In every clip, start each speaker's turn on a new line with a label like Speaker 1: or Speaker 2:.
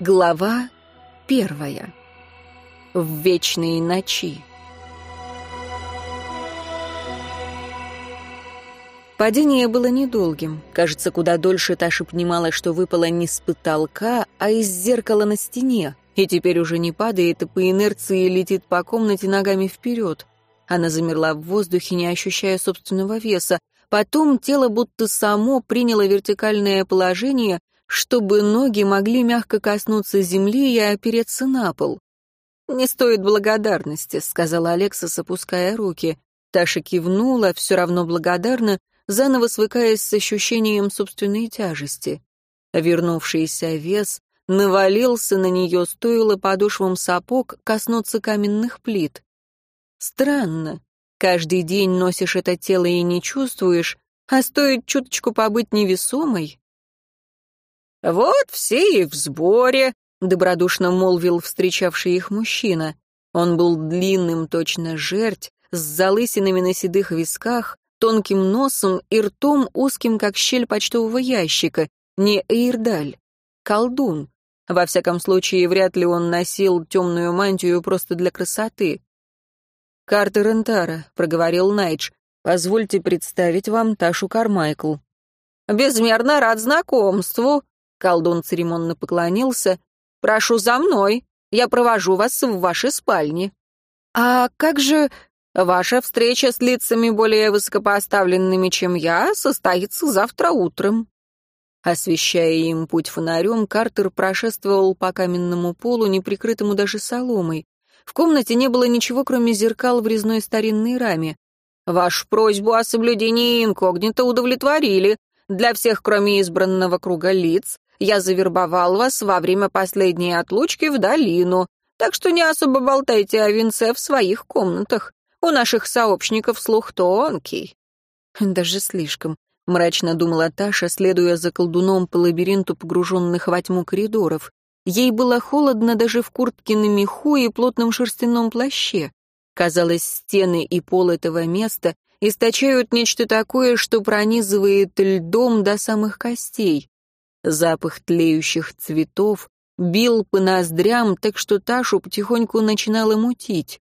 Speaker 1: Глава первая. В вечные ночи. Падение было недолгим. Кажется, куда дольше Таша понимала, что выпала не с потолка, а из зеркала на стене, и теперь уже не падает, и по инерции летит по комнате ногами вперед. Она замерла в воздухе, не ощущая собственного веса. Потом тело будто само приняло вертикальное положение, чтобы ноги могли мягко коснуться земли и опереться на пол. «Не стоит благодарности», — сказала Алекса, опуская руки. Таша кивнула, все равно благодарна, заново свыкаясь с ощущением собственной тяжести. Вернувшийся вес навалился на нее, стоило подошвам сапог коснуться каменных плит. Странно. Каждый день носишь это тело и не чувствуешь, а стоит чуточку побыть невесомой, «Вот все и в сборе», — добродушно молвил встречавший их мужчина. Он был длинным, точно жерть, с залысинами на седых висках, тонким носом и ртом узким, как щель почтового ящика, не Эйрдаль, колдун. Во всяком случае, вряд ли он носил темную мантию просто для красоты. «Картер Энтара», — проговорил Найдж, — «позвольте представить вам Ташу Кармайкл». «Безмерно рад знакомству», Колдун церемонно поклонился. «Прошу за мной. Я провожу вас в ваши спальни». «А как же...» «Ваша встреча с лицами более высокопоставленными, чем я, состоится завтра утром». Освещая им путь фонарем, Картер прошествовал по каменному полу, не прикрытому даже соломой. В комнате не было ничего, кроме зеркал в резной старинной раме. «Вашу просьбу о соблюдении инкогнито удовлетворили. Для всех, кроме избранного круга лиц, я завербовал вас во время последней отлучки в долину, так что не особо болтайте о венце в своих комнатах. У наших сообщников слух тонкий». «Даже слишком», — мрачно думала Таша, следуя за колдуном по лабиринту погруженных во тьму коридоров. Ей было холодно даже в куртке на меху и плотном шерстяном плаще. Казалось, стены и пол этого места источают нечто такое, что пронизывает льдом до самых костей. Запах тлеющих цветов бил по ноздрям, так что Ташу потихоньку начинало мутить.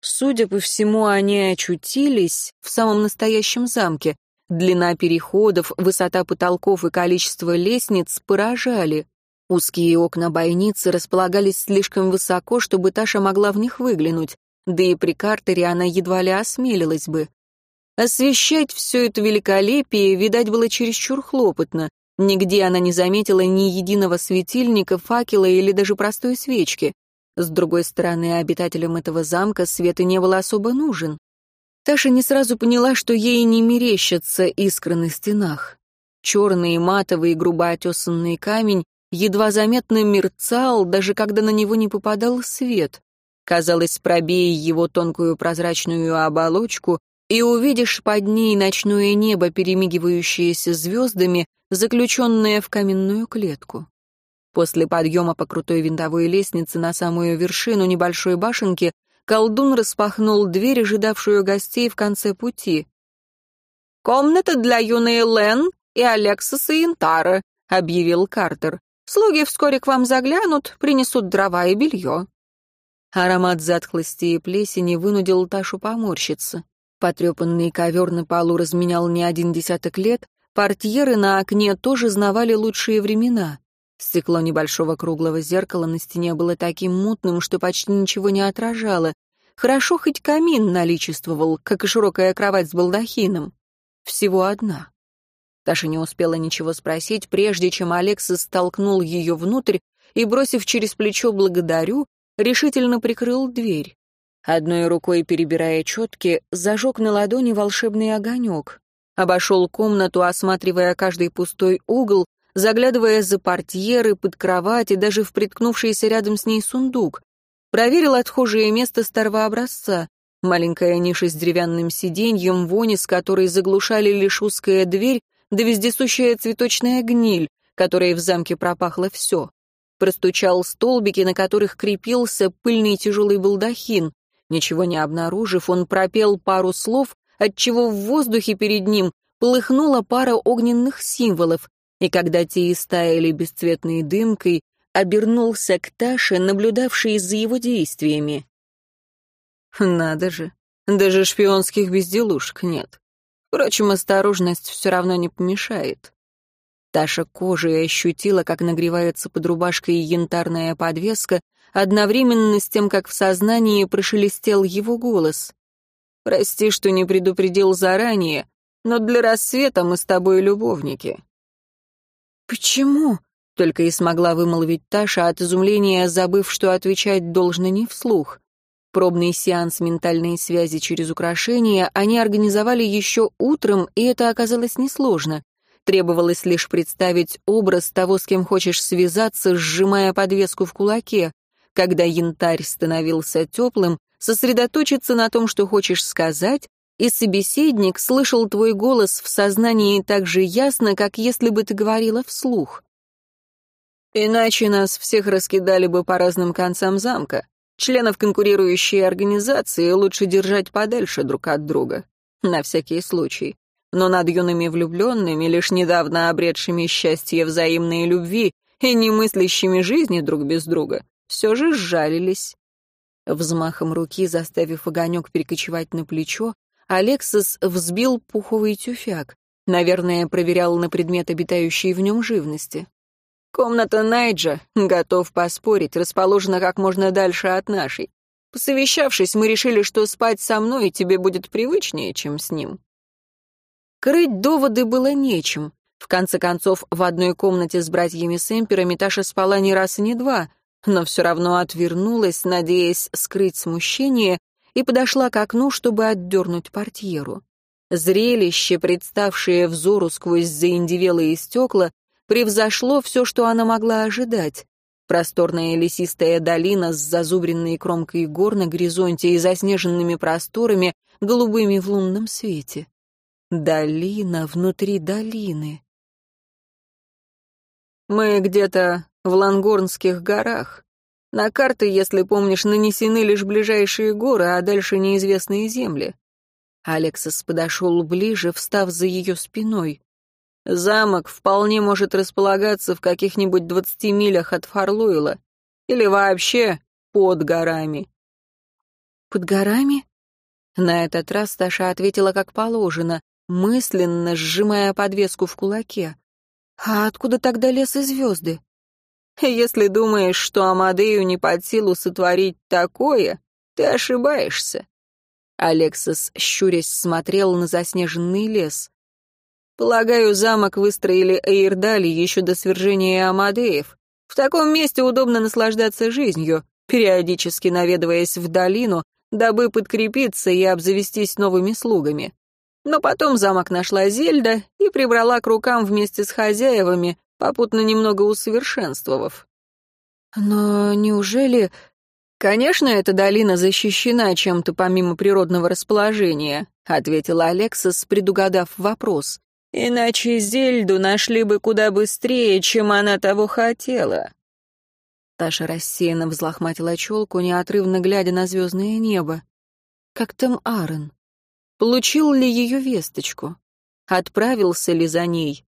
Speaker 1: Судя по всему, они очутились в самом настоящем замке. Длина переходов, высота потолков и количество лестниц поражали. Узкие окна бойницы располагались слишком высоко, чтобы Таша могла в них выглянуть, да и при картере она едва ли осмелилась бы. Освещать все это великолепие, видать, было чересчур хлопотно. Нигде она не заметила ни единого светильника, факела или даже простой свечки. С другой стороны, обитателям этого замка свет и не был особо нужен. Таша не сразу поняла, что ей не мерещатся искры на стенах. Черный, матовый, грубо отесанный камень едва заметно мерцал, даже когда на него не попадал свет. Казалось, пробей его тонкую прозрачную оболочку, и увидишь под ней ночное небо, перемигивающееся звездами, заключенное в каменную клетку. После подъема по крутой винтовой лестнице на самую вершину небольшой башенки колдун распахнул дверь, ожидавшую гостей в конце пути. «Комната для юной Лен и Алексиса Интара», — объявил Картер. «Слуги вскоре к вам заглянут, принесут дрова и белье». Аромат затхлости и плесени вынудил Ташу поморщиться. Потрепанный ковер на полу разменял не один десяток лет, портьеры на окне тоже знавали лучшие времена. Стекло небольшого круглого зеркала на стене было таким мутным, что почти ничего не отражало. Хорошо хоть камин наличествовал, как и широкая кровать с балдахином. Всего одна. Таша не успела ничего спросить, прежде чем Алексис столкнул ее внутрь и, бросив через плечо «благодарю», решительно прикрыл дверь. Одной рукой перебирая четки, зажег на ладони волшебный огонек. Обошел комнату, осматривая каждый пустой угол, заглядывая за портьеры, под кровать и даже в приткнувшийся рядом с ней сундук. Проверил отхожее место старого образца. Маленькая ниша с деревянным сиденьем, вони с которой заглушали лишь узкая дверь, да вездесущая цветочная гниль, которой в замке пропахло все. Простучал столбики, на которых крепился пыльный тяжелый балдахин. Ничего не обнаружив, он пропел пару слов, отчего в воздухе перед ним полыхнула пара огненных символов, и когда те истаяли бесцветной дымкой, обернулся к Таше, наблюдавшей за его действиями.
Speaker 2: «Надо же, даже шпионских безделушек нет. Впрочем, осторожность все равно не помешает».
Speaker 1: Таша кожей ощутила, как нагревается под рубашкой янтарная подвеска, одновременно с тем, как в сознании прошелестел его голос.
Speaker 2: «Прости, что не предупредил заранее, но для рассвета мы с тобой любовники».
Speaker 1: «Почему?» — только и смогла вымолвить Таша от изумления, забыв, что отвечать должно не вслух. Пробный сеанс ментальной связи через украшения они организовали еще утром, и это оказалось несложно. Требовалось лишь представить образ того, с кем хочешь связаться, сжимая подвеску в кулаке. Когда янтарь становился теплым, сосредоточиться на том, что хочешь сказать, и собеседник слышал твой голос в сознании так же ясно, как если бы ты говорила вслух.
Speaker 2: Иначе нас всех раскидали бы по разным концам замка. Членов конкурирующей организации лучше держать подальше друг от друга. На всякий случай но над юными влюбленными, лишь недавно обретшими счастье взаимной любви и не мыслящими жизни друг без друга, все же сжалились.
Speaker 1: Взмахом руки, заставив огонек перекочевать на плечо, Алексис взбил пуховый тюфяк. Наверное, проверял на предмет обитающей в нем живности.
Speaker 2: «Комната Найджа, готов поспорить, расположена как можно дальше от нашей. Посовещавшись, мы решили, что спать со мной тебе будет привычнее, чем с ним».
Speaker 1: Крыть доводы было нечем. В конце концов, в одной комнате с братьями Сэмперами Таша спала не раз и не два, но все равно отвернулась, надеясь скрыть смущение, и подошла к окну, чтобы отдернуть портьеру. Зрелище, представшее взору сквозь заиндевелые стекла, превзошло все, что она могла ожидать. Просторная лесистая долина с зазубренной кромкой гор на горизонте и заснеженными просторами, голубыми в лунном свете. Долина внутри долины.
Speaker 2: Мы где-то в Лангорнских горах. На карты, если помнишь, нанесены лишь ближайшие горы, а дальше неизвестные земли.
Speaker 1: Алексас подошел ближе, встав за ее спиной.
Speaker 2: Замок вполне может располагаться в каких-нибудь двадцати милях от Фарлуэла. Или вообще под горами.
Speaker 1: Под горами? На этот раз Таша ответила как положено, мысленно сжимая подвеску в кулаке. А откуда тогда лес и звезды?
Speaker 2: Если думаешь, что Амадею не под силу сотворить такое, ты ошибаешься.
Speaker 1: Алексас, щурясь, смотрел на заснеженный лес.
Speaker 2: Полагаю, замок выстроили Эйрдали еще до свержения Амадеев. В таком месте удобно наслаждаться жизнью, периодически наведываясь в долину, дабы подкрепиться и обзавестись новыми слугами. Но потом замок нашла Зельда и прибрала к рукам вместе с хозяевами, попутно немного усовершенствовав.
Speaker 1: Но неужели...
Speaker 2: «Конечно, эта долина защищена чем-то помимо природного расположения», ответила Алексас, предугадав вопрос. «Иначе Зельду нашли бы куда быстрее, чем она того хотела».
Speaker 1: Таша рассеянно взлохматила челку, неотрывно глядя на звездное небо. «Как там Аарон?» Получил ли ее весточку? Отправился ли за ней?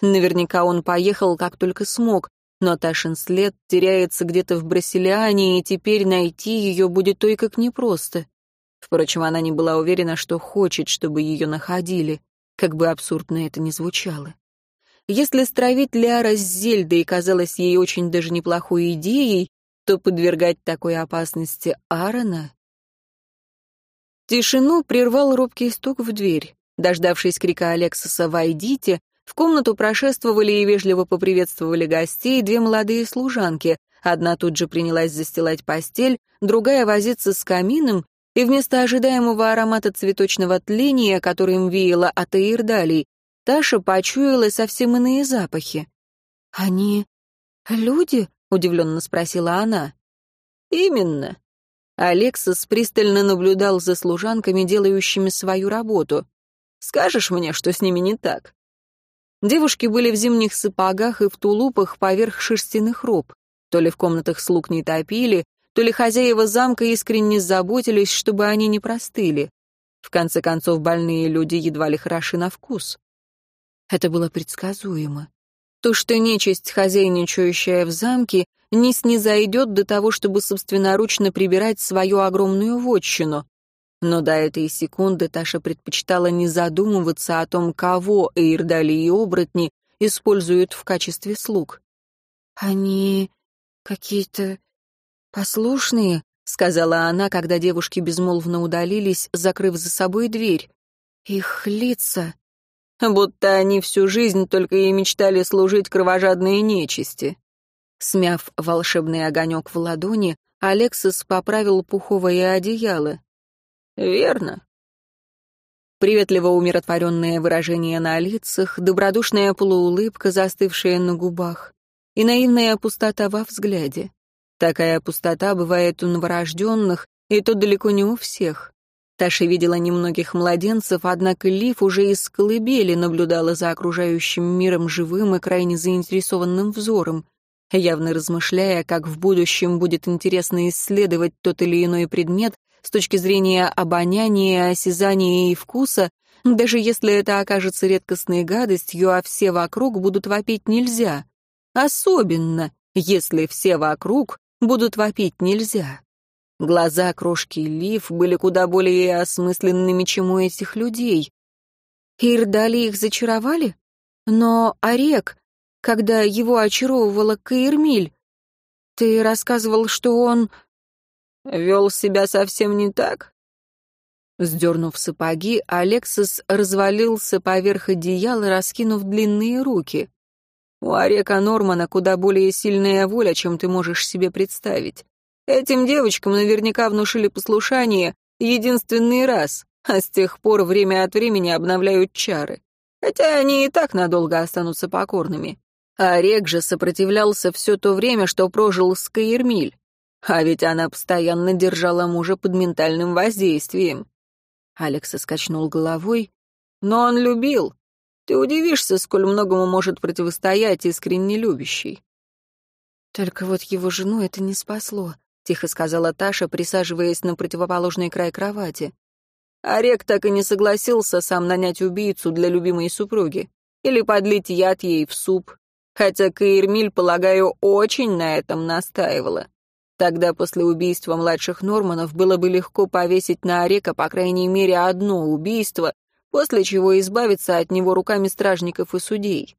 Speaker 1: Наверняка он поехал, как только смог, но Ташин след теряется где-то в Брасилиане, и теперь найти ее будет той как непросто. Впрочем, она не была уверена, что хочет, чтобы ее находили, как бы абсурдно это ни звучало. Если стравить Ляра с Зельдой казалось ей очень даже неплохой идеей, то подвергать такой опасности Аарона Тишину прервал робкий стук в дверь. Дождавшись крика Алексоса «Войдите», в комнату прошествовали и вежливо поприветствовали гостей две молодые служанки. Одна тут же принялась застилать постель, другая возиться с камином, и вместо ожидаемого аромата цветочного тления, которым веяло от Эйрдалей, Таша почуяла совсем иные запахи. «Они люди?» — удивленно спросила она.
Speaker 2: «Именно. Алексас пристально наблюдал за служанками, делающими свою работу. «Скажешь мне, что с ними не так?» Девушки были в зимних сапогах и в тулупах поверх шерстяных роб. То ли в комнатах слуг не топили, то ли хозяева замка искренне заботились, чтобы они не простыли. В конце концов, больные люди едва ли хороши на вкус.
Speaker 1: Это было предсказуемо. То, что нечисть, хозяйничающая в замке, не снизойдет до того, чтобы собственноручно прибирать свою огромную вотчину. Но до этой секунды Таша предпочитала не задумываться о том, кого Эйрдали и оборотни используют в качестве слуг. «Они какие-то послушные», — сказала она, когда девушки безмолвно удалились, закрыв за собой дверь. «Их лица...» «Будто они всю жизнь только и мечтали служить кровожадной нечисти». Смяв волшебный огонек в ладони, Алексис поправил пуховое одеяло. «Верно». Приветливо умиротворенное выражение на лицах, добродушная полуулыбка, застывшая на губах, и наивная пустота во взгляде. Такая пустота бывает у новорожденных, и то далеко не у всех. Таша видела немногих младенцев, однако Лив уже из колыбели наблюдала за окружающим миром живым и крайне заинтересованным взором, явно размышляя, как в будущем будет интересно исследовать тот или иной предмет с точки зрения обоняния, осязания и вкуса, даже если это окажется редкостной гадостью, а все вокруг будут вопить нельзя. Особенно, если все вокруг будут вопить нельзя. Глаза крошки Лив были куда более осмысленными, чем у этих людей. Ирдали их зачаровали? Но Орек, когда его очаровывала Каирмиль, ты рассказывал, что он Вел себя совсем не так. Сдернув сапоги, Алексис развалился поверх одеяла, раскинув длинные руки. У Орека Нормана куда более сильная воля, чем ты можешь себе представить. Этим девочкам наверняка внушили послушание единственный раз, а с тех пор время от времени обновляют чары. Хотя они и так надолго останутся покорными. Орек же сопротивлялся все то время, что прожил с Каирмиль. А ведь она постоянно держала мужа под ментальным воздействием. Алекс скачнул головой. Но он любил. Ты удивишься, сколь многому может противостоять искренне любящий. Только вот его жену это не спасло, тихо сказала Таша, присаживаясь на противоположный край кровати. Орек так и не согласился сам нанять убийцу для любимой супруги или подлить яд ей в суп, хотя Каирмиль, полагаю, очень на этом настаивала. Тогда после убийства младших Норманов было бы легко повесить на Орека по крайней мере одно убийство, после чего избавиться от него руками стражников и судей.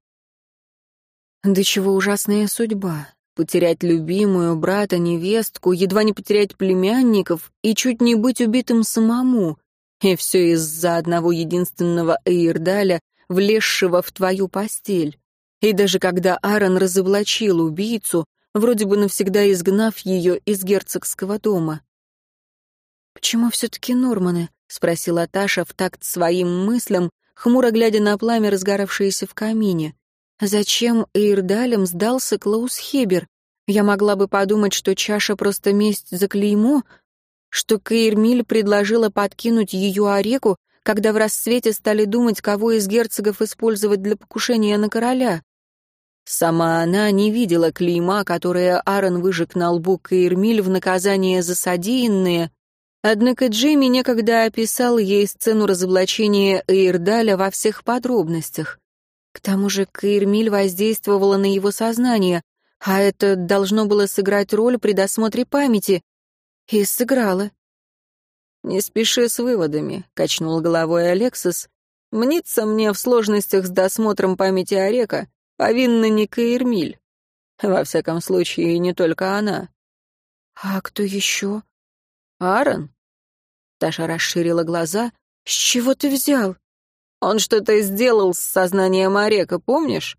Speaker 1: Да чего ужасная судьба. Потерять любимую, брата, невестку, едва не потерять племянников и чуть не быть убитым самому. И все из-за одного единственного Эйрдаля, влезшего в твою постель. И даже когда Аарон разоблачил убийцу, вроде бы навсегда изгнав ее из герцогского дома. «Почему все-таки Норманы?» — спросила Таша в такт своим мыслям, хмуро глядя на пламя, разгоравшееся в камине. «Зачем Эйрдалем сдался Клаус Хебер? Я могла бы подумать, что чаша просто месть за клеймо, что Кейрмиль предложила подкинуть ее Ореку, когда в рассвете стали думать, кого из герцогов использовать для покушения на короля. Сама она не видела клейма, которое Аарон выжег на лбу Каирмиль в наказание за содеянное, однако Джейми некогда описал ей сцену разоблачения Эйрдаля во всех подробностях. К тому же Каирмиль воздействовала на его сознание, а это должно было сыграть роль при досмотре памяти. И сыграла. «Не спеши с выводами», — качнул головой Алексис. «Мнится мне в сложностях с досмотром памяти Орека, Повинна не Каирмиль. Во всяком случае, не только она. «А кто еще?» «Аарон?» Таша расширила глаза. «С чего ты взял?» «Он что-то сделал с сознанием Орека, помнишь?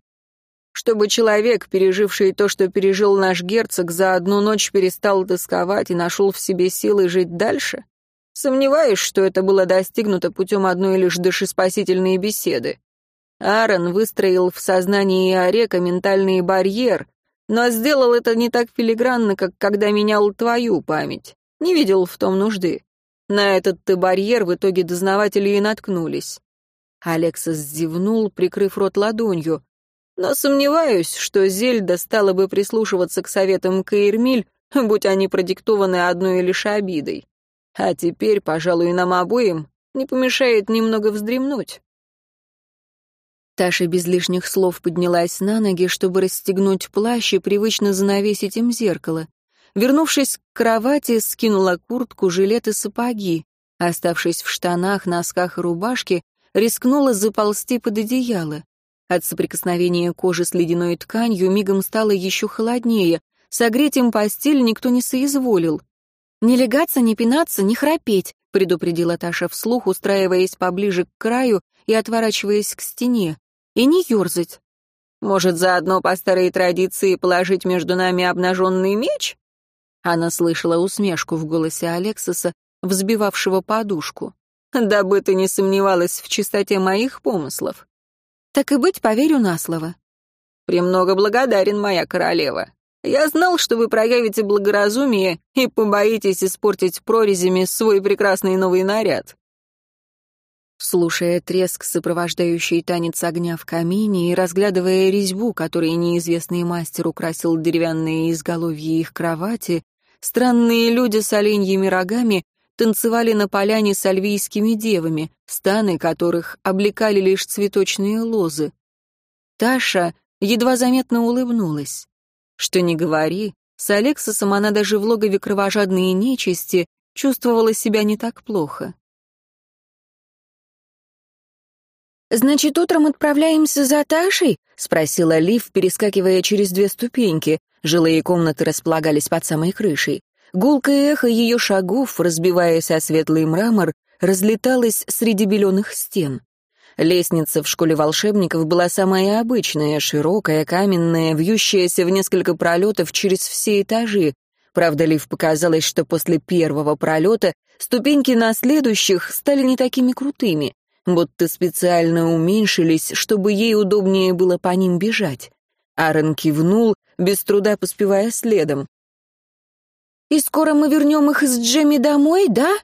Speaker 1: Чтобы человек, переживший то, что пережил наш герцог, за одну ночь перестал тосковать и нашел в себе силы жить дальше? Сомневаюсь, что это было достигнуто путем одной лишь душеспасительной беседы. Аарон выстроил в сознании Орека ментальный барьер, но сделал это не так филигранно, как когда менял твою память. Не видел в том нужды. На этот-то барьер в итоге дознаватели и наткнулись. Алексас зевнул, прикрыв рот ладонью. Но сомневаюсь, что Зельда стала бы прислушиваться к советам Каирмиль, будь они продиктованы одной лишь обидой. А теперь, пожалуй, нам обоим не помешает немного вздремнуть. Таша без лишних слов поднялась на ноги, чтобы расстегнуть плащ и привычно занавесить им зеркало. Вернувшись к кровати, скинула куртку, жилет и сапоги. Оставшись в штанах, носках и рубашке, рискнула заползти под одеяло. От соприкосновения кожи с ледяной тканью мигом стало еще холоднее. Согреть им постель никто не соизволил. «Не легаться, не пинаться, не храпеть», — предупредила Таша вслух, устраиваясь поближе к краю и отворачиваясь к стене. «И не ерзать». «Может, заодно по старой традиции положить между нами обнаженный меч?» Она слышала усмешку в голосе Алексиса, взбивавшего подушку. «Дабы ты не сомневалась в чистоте моих помыслов». «Так и быть, поверю на слово». «Премного благодарен, моя королева. Я знал, что вы проявите благоразумие и побоитесь испортить прорезями свой прекрасный новый наряд». Слушая треск, сопровождающий танец огня в камине, и разглядывая резьбу, которой неизвестный мастер украсил деревянные изголовья их кровати, странные люди с оленьими рогами танцевали на поляне с альвийскими девами, станы которых облекали лишь цветочные лозы. Таша едва заметно улыбнулась. Что ни говори, с Алексосом она даже в логове кровожадной нечисти чувствовала себя не так плохо. «Значит, утром отправляемся за Ташей?» — спросила Лив, перескакивая через две ступеньки. Жилые комнаты располагались под самой крышей. Гулкое эхо ее шагов, разбиваясь о светлый мрамор, разлеталось среди беленых стен. Лестница в школе волшебников была самая обычная, широкая, каменная, вьющаяся в несколько пролетов через все этажи. Правда, Лив показалось, что после первого пролета ступеньки на следующих стали не такими крутыми, будто специально уменьшились, чтобы ей удобнее было по ним бежать. Аарон кивнул, без труда поспевая следом. «И скоро мы вернем их с Джемми домой, да?»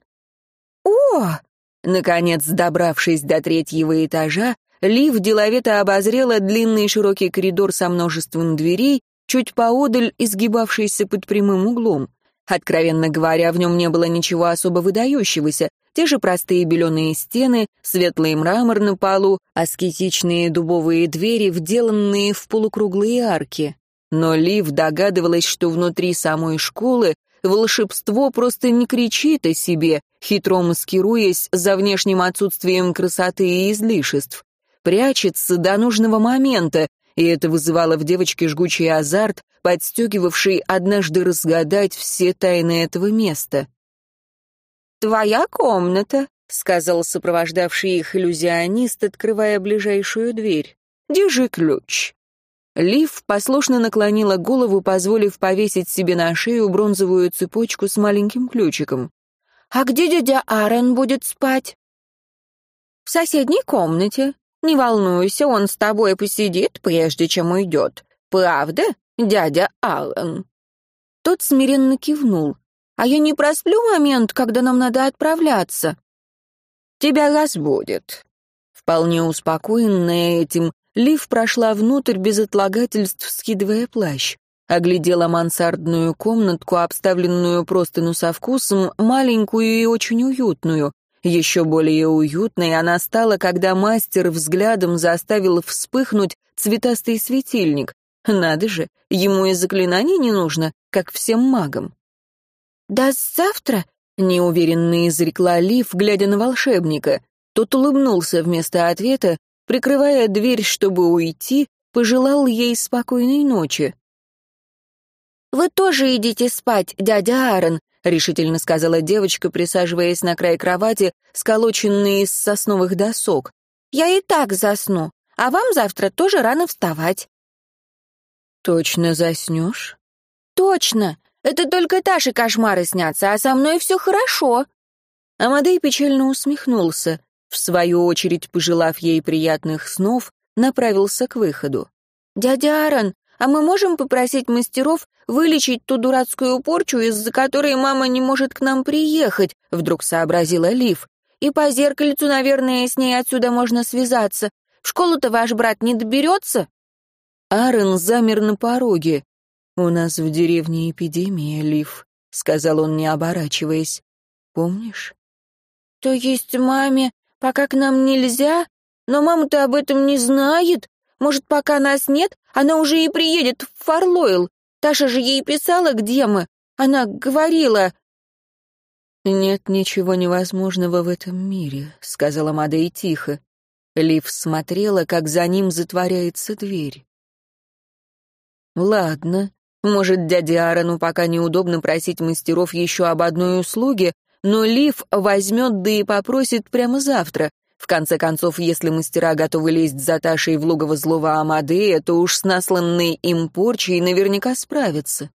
Speaker 1: «О!» Наконец, добравшись до третьего этажа, Лив деловито обозрела длинный широкий коридор со множеством дверей, чуть поодаль изгибавшийся под прямым углом. Откровенно говоря, в нем не было ничего особо выдающегося. Те же простые беленые стены, светлый мрамор на полу, аскетичные дубовые двери, вделанные в полукруглые арки. Но Лив догадывалась, что внутри самой школы волшебство просто не кричит о себе, хитро маскируясь за внешним отсутствием красоты и излишеств. Прячется до нужного момента, и это вызывало в девочке жгучий азарт, подстегивавший однажды разгадать все тайны этого места. «Твоя комната», — сказал сопровождавший их иллюзионист, открывая ближайшую дверь. «Держи ключ». Лив послушно наклонила голову, позволив повесить себе на шею бронзовую цепочку с маленьким ключиком. «А где дядя Аарон будет спать?» «В соседней комнате. Не волнуйся, он с тобой посидит, прежде чем уйдет. Правда, дядя Аарон?» Тот смиренно кивнул. «А я не просплю момент, когда нам надо отправляться?» «Тебя разбудит». Вполне успокоенная этим, Лив прошла внутрь без отлагательств, скидывая плащ. Оглядела мансардную комнатку, обставленную простыну со вкусом, маленькую и очень уютную. Еще более уютной она стала, когда мастер взглядом заставил вспыхнуть цветастый светильник. Надо же, ему и заклинаний не нужно, как всем магам. «Да завтра?» — неуверенно изрекла Лив, глядя на волшебника. Тот улыбнулся вместо ответа, Прикрывая дверь, чтобы уйти, пожелал ей спокойной ночи. «Вы тоже идите спать, дядя Аарон», — решительно сказала девочка, присаживаясь на край кровати, сколоченной из сосновых досок. «Я и так засну, а вам завтра тоже рано вставать». «Точно заснешь?» «Точно! Это только Таше кошмары снятся, а со мной все хорошо». Амадей печально усмехнулся в свою очередь, пожелав ей приятных снов, направился к выходу. «Дядя Аарон, а мы можем попросить мастеров вылечить ту дурацкую порчу, из-за которой мама не может к нам приехать?» — вдруг сообразила Лив. «И по зеркальцу, наверное, с ней отсюда можно связаться. В школу-то ваш брат не доберется?» Аарон замер на пороге. «У нас в деревне эпидемия, Лив», — сказал он, не оборачиваясь. «Помнишь?» «То есть маме Пока к нам нельзя? Но мама-то об этом не знает. Может, пока нас нет, она уже и приедет в Фарлойл. Таша же ей писала, где мы. Она говорила...»
Speaker 2: «Нет ничего невозможного в этом мире», — сказала Мадей тихо. Лив смотрела, как за ним затворяется дверь. «Ладно, может, дяде Аарону пока неудобно просить мастеров еще об одной услуге, но Лив возьмет, да и попросит прямо завтра. В конце концов, если мастера готовы лезть за Ташей в логово злого Амадея, то уж с насланной им порчей наверняка справятся.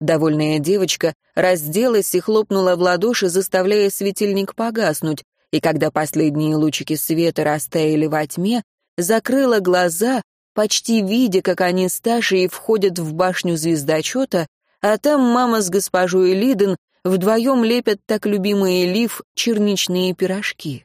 Speaker 2: Довольная девочка разделась и хлопнула в ладоши, заставляя светильник погаснуть, и когда последние лучики света растаяли во тьме, закрыла глаза, почти видя, как они с Ташей входят в башню звездочета, а там мама с госпожой Лиден вдвоем лепят так любимые Лив черничные пирожки.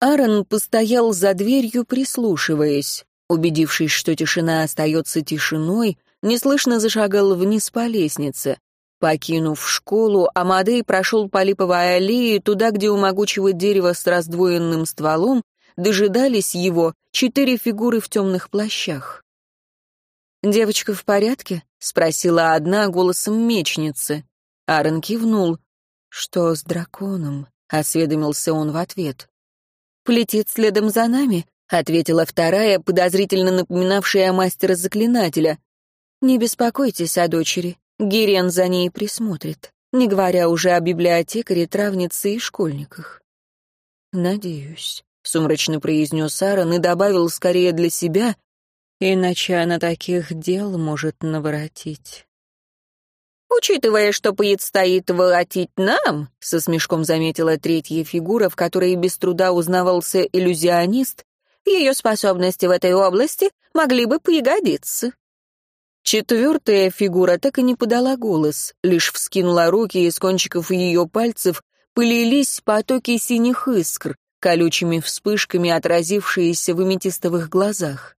Speaker 2: Аарон постоял за дверью, прислушиваясь. Убедившись, что тишина остается тишиной, неслышно зашагал вниз по лестнице. Покинув школу, Амадей прошел по липовой аллее туда, где у могучего дерева с раздвоенным стволом дожидались его четыре фигуры в темных плащах. «Девочка в порядке?» — спросила одна голосом мечницы. Аарон кивнул. «Что с драконом?» — осведомился он в ответ. «Полетит следом за нами», — ответила вторая, подозрительно напоминавшая мастера-заклинателя. «Не беспокойтесь о дочери, Гирен за ней присмотрит, не говоря уже о библиотекаре, травнице и школьниках». «Надеюсь», — сумрачно произнес Аарон и добавил скорее для себя, «иначе она таких дел может наворотить».
Speaker 1: «Учитывая, что предстоит воротить нам», — со смешком заметила третья фигура, в которой без труда узнавался иллюзионист, «ее способности в этой области могли бы пригодиться».
Speaker 2: Четвертая фигура так и не подала голос, лишь вскинула руки, и с кончиков ее пальцев пылились потоки синих искр, колючими вспышками отразившиеся в аметистовых глазах.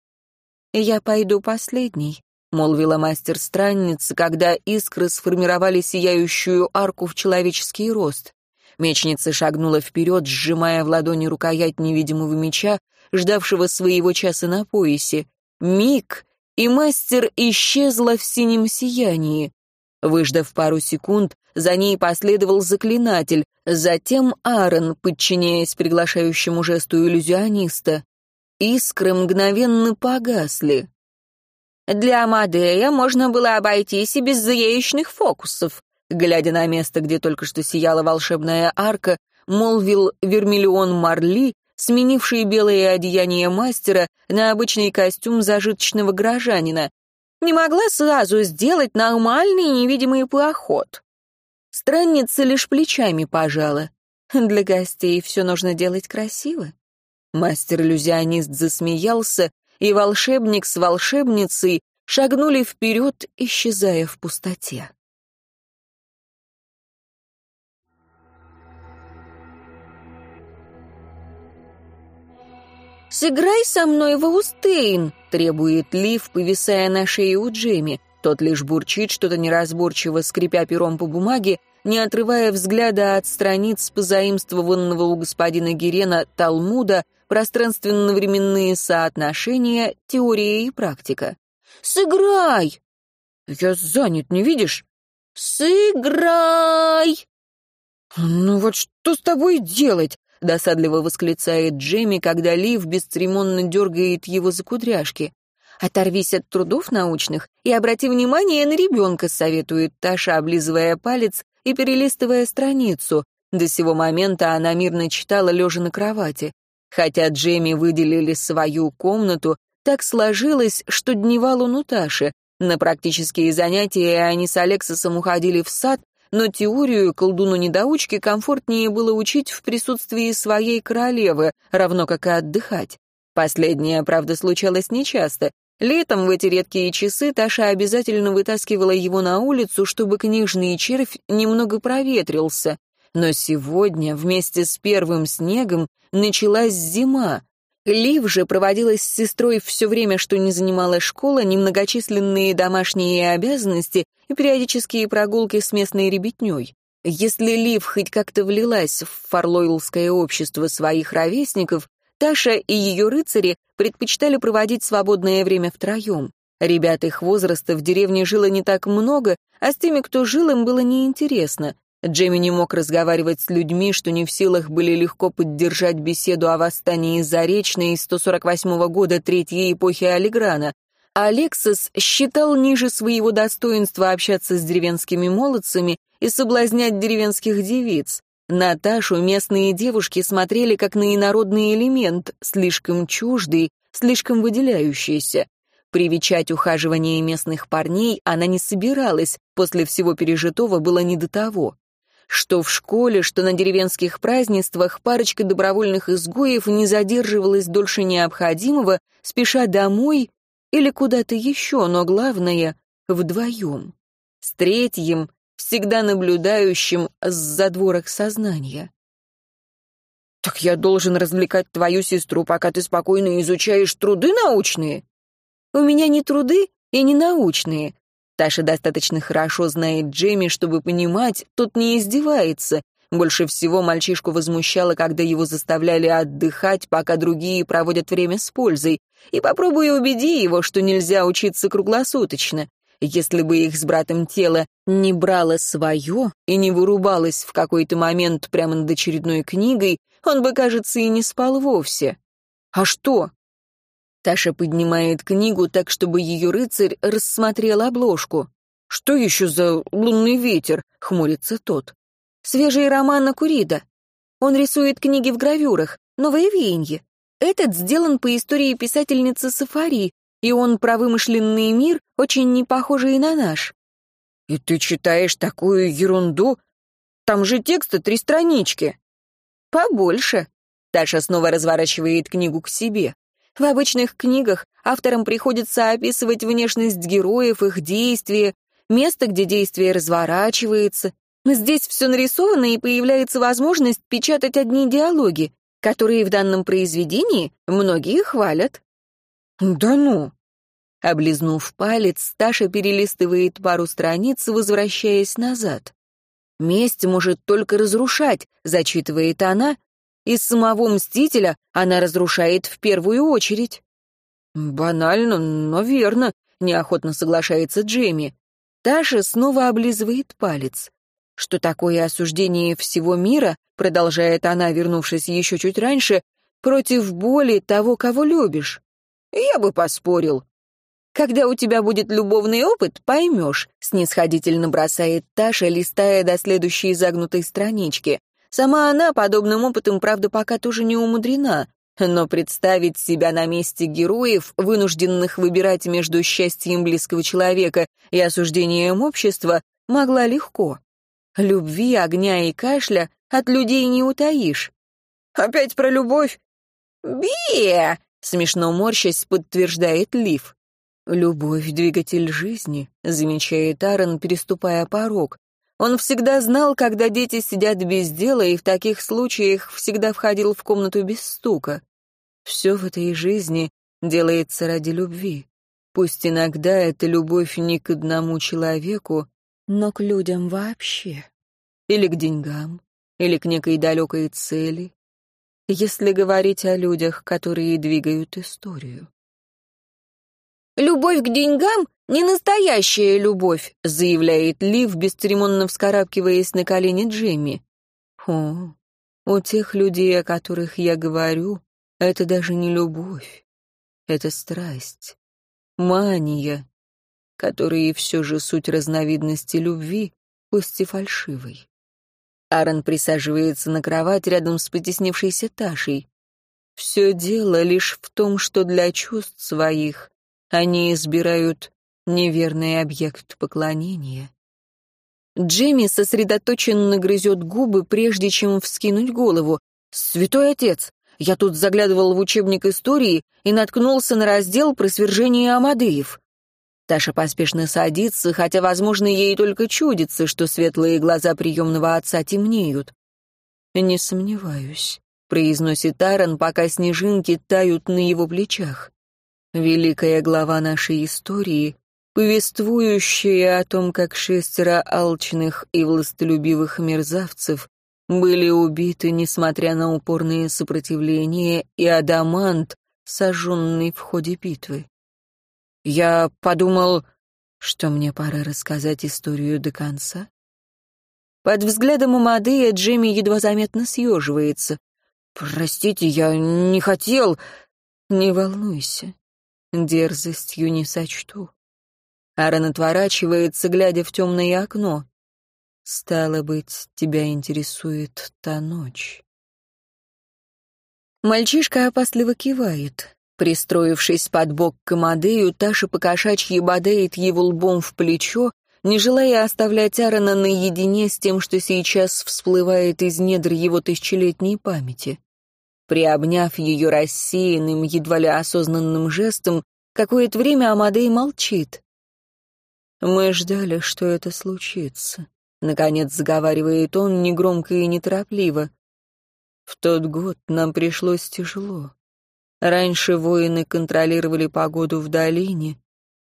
Speaker 2: «Я пойду последней», — молвила мастер-странница, когда искры сформировали сияющую арку в человеческий рост. Мечница шагнула вперед, сжимая в ладони рукоять невидимого меча, ждавшего своего часа на поясе. Миг, и мастер исчезла в синем сиянии. Выждав пару секунд, за ней последовал заклинатель, затем Аарон, подчиняясь приглашающему жесту иллюзиониста. Искры мгновенно погасли.
Speaker 1: «Для Амадея можно было обойтись и без заеечных фокусов», глядя на место, где только что сияла волшебная арка, молвил Вермиллион Марли, сменивший белое одеяние мастера на обычный костюм зажиточного горожанина. Не могла сразу сделать нормальный невидимый проход. Странница лишь плечами пожала. Для гостей все нужно делать красиво.
Speaker 2: Мастер-иллюзионист засмеялся, и волшебник с волшебницей шагнули вперед, исчезая в пустоте.
Speaker 1: «Сыграй со мной в Аустейн», — требует Лив, повисая на шее у Джейми. Тот лишь бурчит что-то неразборчиво, скрипя пером по бумаге, не отрывая взгляда от страниц позаимствованного у господина Герена Талмуда пространственно-временные соотношения, теория и практика. «Сыграй!»
Speaker 2: «Я занят, не видишь?»
Speaker 1: «Сыграй!»
Speaker 2: «Ну вот что с тобой делать?» — досадливо восклицает Джемми, когда Лив бесцеремонно дергает его за кудряшки.
Speaker 1: «Оторвись от трудов научных и обрати внимание на ребенка», — советует Таша, облизывая палец и перелистывая страницу. До сего момента она мирно читала, лежа на кровати. Хотя Джемми выделили свою комнату, так сложилось, что дневал у Таши. На практические занятия они с Алексосом уходили в сад, но теорию колдуну-недоучке комфортнее было учить в присутствии своей королевы, равно как и отдыхать. Последнее, правда, случалось нечасто. Летом в эти редкие часы Таша обязательно вытаскивала его на улицу, чтобы книжный червь немного проветрился. Но сегодня, вместе с первым снегом, началась зима, Лив же проводилась с сестрой все время, что не занимала школа, немногочисленные домашние обязанности и периодические прогулки с местной ребятней. Если Лив хоть как-то влилась в фарлойлское общество своих ровесников, Таша и ее рыцари предпочитали проводить свободное время втроем. Ребят их возраста в деревне жило не так много, а с теми, кто жил, им было неинтересно. Джемми не мог разговаривать с людьми, что не в силах были легко поддержать беседу о восстании Заречной из 148 года Третьей эпохи Алиграна. Алексис считал ниже своего достоинства общаться с деревенскими молодцами и соблазнять деревенских девиц. Наташу местные девушки смотрели как на инородный элемент, слишком чуждый, слишком выделяющийся. Привечать ухаживание местных парней она не собиралась, после всего пережитого было не до того. Что в школе, что на деревенских празднествах парочка добровольных изгоев не задерживалась дольше необходимого, спеша домой или куда-то еще, но главное — вдвоем. С третьим, всегда наблюдающим с задворок сознания. «Так я должен развлекать твою сестру, пока ты спокойно изучаешь труды научные?» «У меня не труды и не научные. Таша достаточно хорошо знает Джейми, чтобы понимать, тот не издевается. Больше всего мальчишку возмущало, когда его заставляли отдыхать, пока другие проводят время с пользой. И попробуй убеди его, что нельзя учиться круглосуточно. Если бы их с братом тело не брало свое и не вырубалось в какой-то момент прямо над очередной книгой, он бы, кажется, и не спал вовсе. А что? Таша поднимает книгу так, чтобы ее рыцарь рассмотрел обложку. «Что еще за лунный ветер?» — хмурится тот. «Свежий роман Акурида. Он рисует книги в гравюрах, новое веяние. Этот сделан по истории писательницы Сафари, и он про вымышленный мир, очень не похожий на наш». «И ты читаешь такую ерунду? Там же текста три странички». «Побольше». Таша снова разворачивает книгу к себе. В обычных книгах авторам приходится описывать внешность героев, их действия, место, где действие разворачивается. Здесь все нарисовано, и появляется возможность печатать одни диалоги, которые в данном произведении многие хвалят. «Да ну!» Облизнув палец, Таша перелистывает пару страниц, возвращаясь назад. «Месть может только разрушать», — зачитывает она, и самого Мстителя она разрушает в первую очередь. «Банально, но верно», — неохотно соглашается Джейми. Таша снова облизывает палец. Что такое осуждение всего мира, продолжает она, вернувшись еще чуть раньше, против боли того, кого любишь? Я бы поспорил. Когда у тебя будет любовный опыт, поймешь, снисходительно бросает Таша, листая до следующей загнутой странички. Сама она подобным опытом, правда, пока тоже не умудрена, но представить себя на месте героев, вынужденных выбирать между счастьем близкого человека и осуждением общества, могла легко. Любви, огня и кашля от людей не утаишь. «Опять про любовь?» «Бе!» — смешно морщась подтверждает Лив. «Любовь — двигатель жизни», — замечает Аарон, переступая порог. Он всегда знал, когда дети сидят без дела, и в таких случаях всегда входил в комнату без стука. Все в этой жизни делается ради любви. Пусть иногда это любовь не к одному человеку, но к людям вообще. Или к деньгам, или к некой далекой цели. Если говорить о людях, которые двигают историю. «Любовь к деньгам — не настоящая любовь», — заявляет Лив, бесцеремонно вскарабкиваясь на колени Джимми. «О, у тех людей, о которых я говорю, это даже не любовь. Это страсть, мания, которые все же суть разновидности любви, пусть и фальшивой». Аарон присаживается на кровать рядом с потеснившейся Ташей. «Все дело лишь в том, что для чувств своих они избирают неверный объект поклонения. Джимми сосредоточенно грызет губы, прежде чем вскинуть голову. «Святой отец, я тут заглядывал в учебник истории и наткнулся на раздел про свержение Амадеев». Таша поспешно садится, хотя, возможно, ей только чудится, что светлые глаза приемного отца темнеют. «Не сомневаюсь», — произносит Аарон, пока снежинки тают на его плечах великая глава нашей истории, повествующая о том, как шестеро алчных и властолюбивых мерзавцев были убиты, несмотря на упорные сопротивления, и Адамант, сожженный в ходе битвы. Я подумал, что мне пора рассказать историю до конца. Под взглядом у Мадея Джемми едва заметно съеживается. «Простите, я не хотел...» «Не волнуйся, дерзостью не сочту». Аарон отворачивается, глядя в темное окно. «Стало быть, тебя интересует та ночь». Мальчишка опасливо кивает. Пристроившись под бок к Амадею, Таша покошачьи бодает его лбом в плечо, не желая оставлять Аарона наедине с тем, что сейчас всплывает из недр его тысячелетней памяти. Приобняв ее рассеянным, едва ли осознанным жестом, какое-то время Амадей молчит. «Мы ждали, что это случится», — наконец заговаривает он негромко и неторопливо. «В тот год нам пришлось тяжело. Раньше воины контролировали погоду в долине,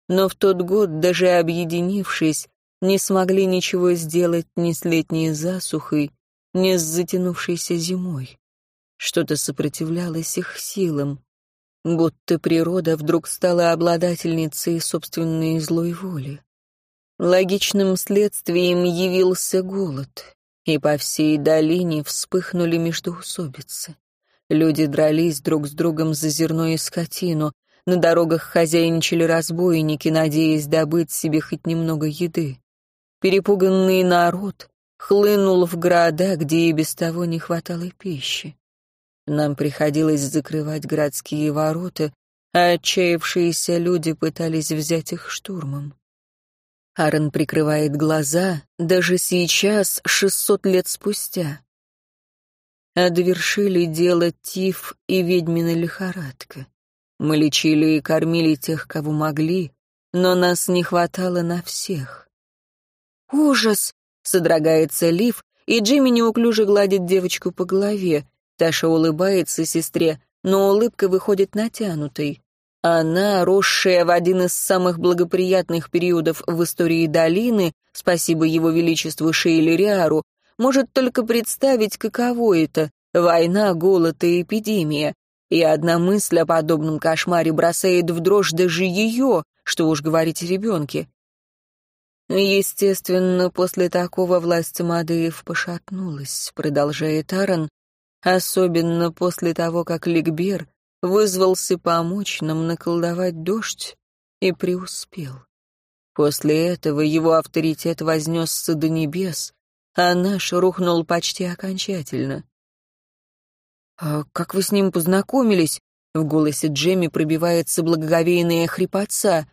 Speaker 1: но в тот год, даже объединившись, не смогли ничего сделать ни с летней засухой, ни с затянувшейся зимой. Что-то сопротивлялось их силам, будто природа вдруг стала обладательницей собственной злой воли. Логичным следствием явился голод, и по всей долине вспыхнули междоусобицы. Люди дрались друг с другом за зерно и скотину, на дорогах хозяйничали разбойники, надеясь добыть себе хоть немного еды. Перепуганный народ хлынул в города, где и без того не хватало пищи. Нам приходилось закрывать городские ворота, а отчаявшиеся люди пытались взять их штурмом. Аарон прикрывает глаза, даже сейчас, шестьсот лет спустя а довершили дело тиф и ведьмина лихорадка. Мы лечили и кормили тех, кого могли, но нас не хватало на всех. «Ужас!» — содрогается Лив, и Джимми неуклюже гладит девочку по голове. Таша улыбается сестре, но улыбка выходит натянутой. Она, росшая в один из самых благоприятных периодов в истории долины, спасибо его величеству Шейле Риару, может только представить, каково это — война, голод и эпидемия. И одна мысль о подобном кошмаре бросает в дрожь даже ее, что уж говорить о ребенке. Естественно, после такого власть Мадеев пошатнулась, продолжает Аарон, особенно после того, как Ликбер вызвался помочь нам наколдовать дождь и преуспел. После этого его авторитет вознесся до небес, а наш рухнул почти окончательно. «А как вы с ним познакомились?» В голосе Джемми пробивается благоговейная хрипотца.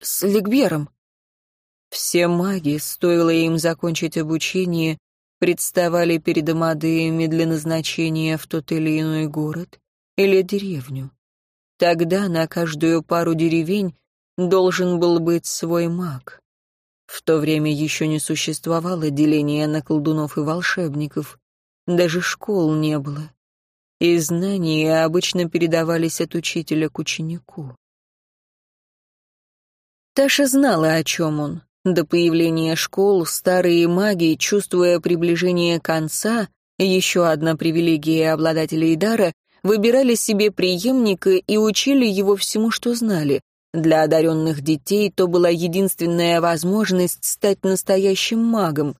Speaker 1: «С Ликбером». Все маги, стоило им закончить обучение, представали перед Амадеями для назначения в тот или иной город или деревню. Тогда на каждую пару деревень должен был быть свой маг. В то время еще не существовало деления на колдунов и волшебников. Даже школ не было. И знания обычно передавались от учителя к ученику. Таша знала, о чем он. До появления школ старые маги, чувствуя приближение конца, еще одна привилегия обладателей дара, выбирали себе преемника и учили его всему, что знали, для одаренных детей то была единственная возможность стать настоящим магом.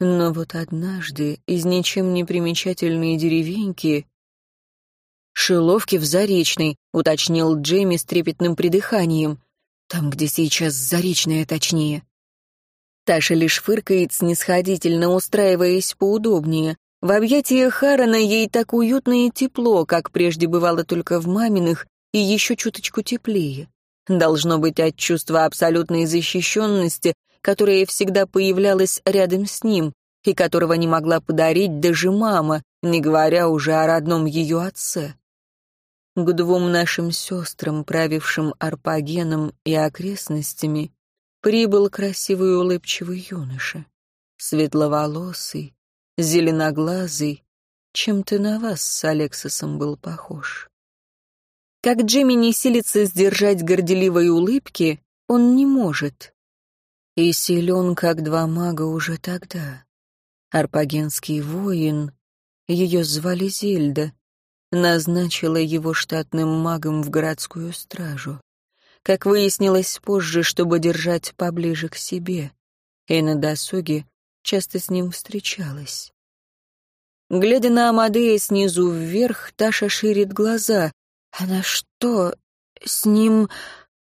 Speaker 1: Но вот однажды из ничем не примечательной деревеньки «Шиловки в Заречной», — уточнил Джейми с трепетным придыханием. «Там, где сейчас Заречная, точнее». Таша лишь фыркает, снисходительно устраиваясь поудобнее. В объятиях Харана ей так уютно и тепло, как прежде бывало только в маминых, и еще чуточку теплее. Должно быть от чувства абсолютной защищенности, которое всегда появлялось рядом с ним, и которого не могла подарить даже мама, не говоря уже о родном ее отце. К двум нашим сестрам, правившим Арпагеном и окрестностями, прибыл красивый улыбчивый юноша, светловолосый, зеленоглазый, чем-то на вас с Алексосом был похож. Как Джимми не силится сдержать горделивой улыбки, он не может. И силен, как два мага уже тогда. Арпагенский воин, ее звали Зельда, назначила его штатным магом в городскую стражу. Как выяснилось позже, чтобы держать поближе к себе. И на досуге часто с ним встречалась. Глядя на Амадея снизу вверх, Таша ширит глаза. Она что, с ним...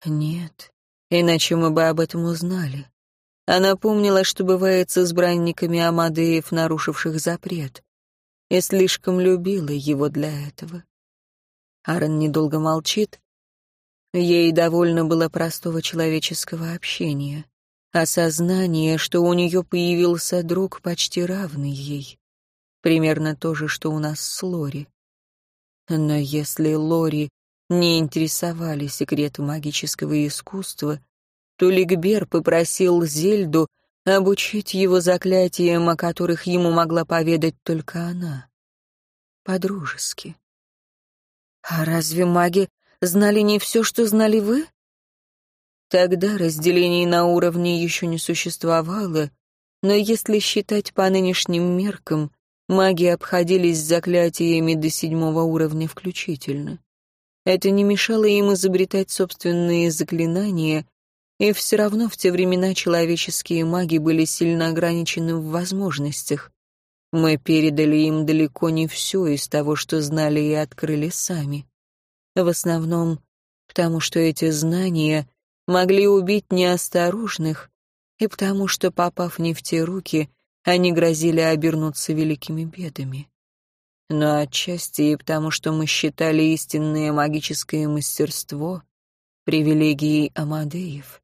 Speaker 1: Нет, иначе мы бы об этом узнали. Она помнила, что бывает с избранниками Амадеев, нарушивших запрет, и слишком любила его для этого. Аарон недолго молчит. Ей довольно было простого человеческого общения, осознание, что у нее появился друг почти равный ей. Примерно то же, что у нас с Лори. Но если Лори не интересовали секреты магического искусства, то Лигбер попросил Зельду обучить его заклятиям, о которых ему могла поведать только она. По-дружески. «А разве маги знали не все, что знали вы?» Тогда разделений на уровне еще не существовало, но если считать по нынешним меркам, маги обходились заклятиями до седьмого уровня включительно. Это не мешало им изобретать собственные заклинания, и все равно в те времена человеческие маги были сильно ограничены в возможностях. Мы передали им далеко не все из того, что знали и открыли сами. В основном потому, что эти знания могли убить неосторожных, и потому что, попав не в те руки, они грозили обернуться великими бедами но отчасти и потому, что мы считали истинное магическое мастерство привилегией Амадеев.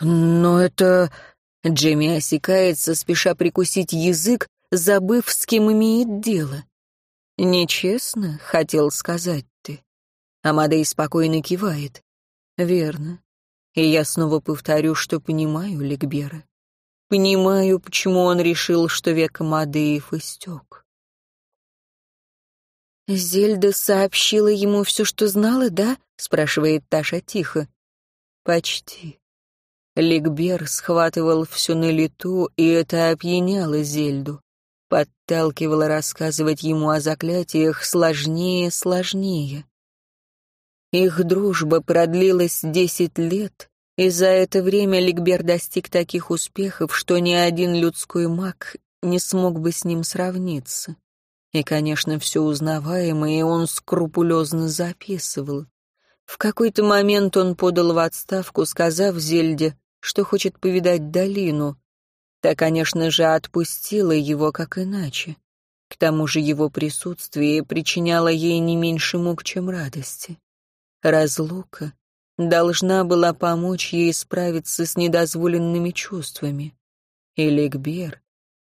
Speaker 1: «Но это...» — Джемми осекается, спеша прикусить язык, забыв, с кем имеет дело. «Нечестно, — хотел сказать ты». Амадей спокойно кивает. «Верно. И я снова повторю, что понимаю Ликбера. Понимаю, почему он решил, что век Амадеев истек. «Зельда сообщила ему все, что знала, да?» — спрашивает Таша тихо. «Почти». Ликбер схватывал все на лету, и это опьяняло Зельду. Подталкивало рассказывать ему о заклятиях сложнее, сложнее. Их дружба продлилась десять лет, и за это время Ликбер достиг таких успехов, что ни один людской маг не смог бы с ним сравниться. И, конечно, все узнаваемое он скрупулезно записывал. В какой-то момент он подал в отставку, сказав Зельде, что хочет повидать долину. Та, конечно же, отпустила его, как иначе. К тому же его присутствие причиняло ей не меньше мук, чем радости. Разлука должна была помочь ей справиться с недозволенными чувствами. И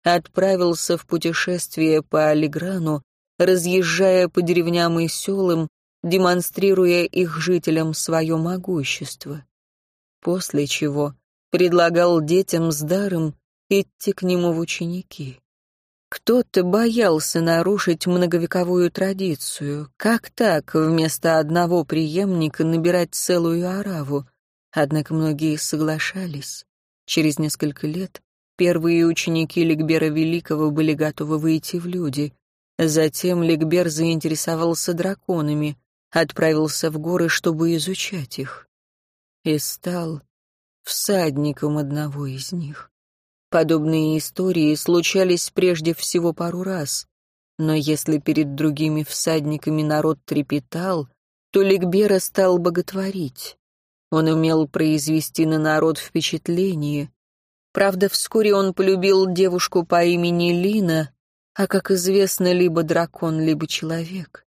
Speaker 1: отправился в путешествие по Алиграну, разъезжая по деревням и селам, демонстрируя их жителям свое могущество. После чего предлагал детям с даром идти к нему в ученики. Кто-то боялся нарушить многовековую традицию. Как так вместо одного преемника набирать целую ораву? Однако многие соглашались. Через несколько лет Первые ученики Ликбера Великого были готовы выйти в люди. Затем Ликбер заинтересовался драконами, отправился в горы, чтобы изучать их. И стал всадником одного из них. Подобные истории случались прежде всего пару раз, но если перед другими всадниками народ трепетал, то Ликбера стал боготворить. Он умел произвести на народ впечатление, Правда, вскоре он полюбил девушку по имени Лина, а, как известно, либо дракон, либо человек.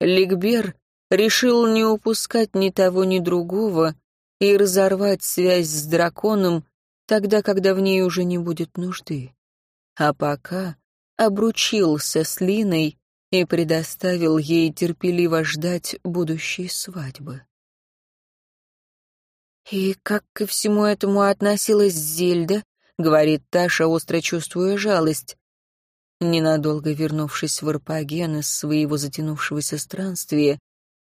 Speaker 1: Лигбер решил не упускать ни того, ни другого и разорвать связь с драконом тогда, когда в ней уже не будет нужды. А пока обручился с Линой и предоставил ей терпеливо ждать будущей свадьбы. «И как ко всему этому относилась Зельда?» — говорит Таша, остро чувствуя жалость. Ненадолго вернувшись в Арпаген из своего затянувшегося странствия,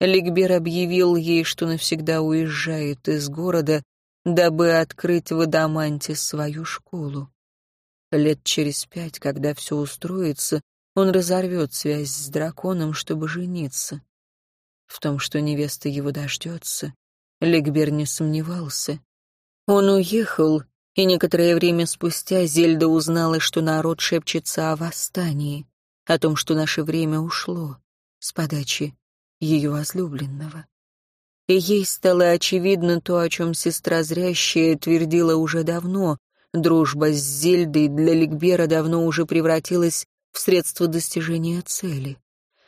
Speaker 1: Ликбер объявил ей, что навсегда уезжает из города, дабы открыть в Адаманте свою школу.
Speaker 2: Лет через пять, когда все устроится, он разорвет связь с драконом, чтобы жениться. В том, что невеста его дождется, Легбер не сомневался. Он уехал, и некоторое время спустя Зельда узнала, что народ шепчется о восстании, о том, что наше время ушло с подачи ее возлюбленного. И ей стало очевидно то, о чем сестра зрящая твердила уже давно. Дружба с Зельдой для Ликбера давно уже превратилась в средство достижения цели.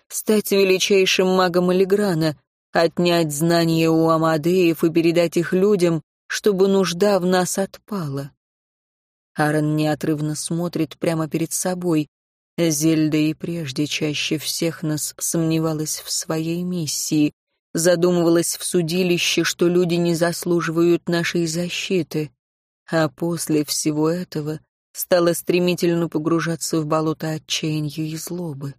Speaker 2: Стать величайшим магом Алиграна, отнять знания у Амадеев и передать их людям, чтобы нужда в нас отпала. Аарон неотрывно смотрит прямо перед собой. Зельда и прежде чаще всех нас сомневалась в своей миссии, задумывалась в судилище, что люди не заслуживают нашей защиты, а после всего этого стала стремительно погружаться в болото отчаяния и злобы.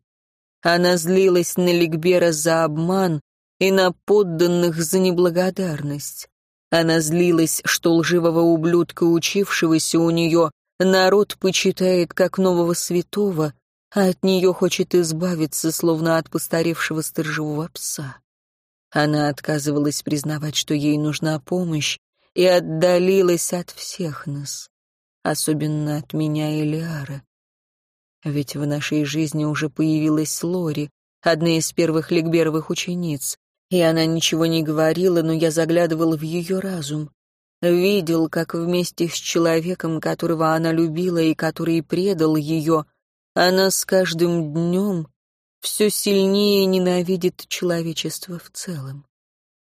Speaker 2: Она злилась на Ликбера за обман и на подданных за неблагодарность. Она злилась, что лживого ублюдка, учившегося у нее, народ почитает как нового святого, а от нее хочет избавиться, словно от постаревшего сторожевого пса. Она отказывалась признавать, что ей нужна помощь, и отдалилась от всех нас, особенно от меня и Лиара. Ведь в нашей жизни уже появилась Лори, одна из первых ликберовых учениц, и она ничего не говорила, но я заглядывал в ее разум. Видел, как вместе с человеком, которого она любила и который предал ее, она с каждым днем все сильнее ненавидит человечество в целом.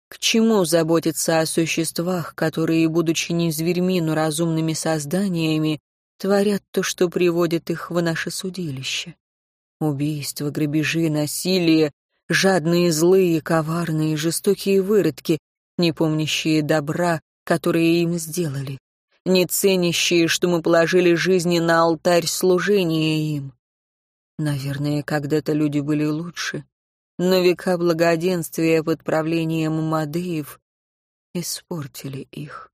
Speaker 2: К чему заботиться о существах, которые, будучи не зверьми, но разумными созданиями, творят то, что приводит их в наше судилище? Убийства, грабежи, насилие, жадные, злые, коварные, жестокие выродки, не помнящие добра, которые им сделали, не ценящие, что мы положили жизни на алтарь служения им. Наверное, когда-то люди были лучше, но века благоденствия под правлением Мадеев испортили их.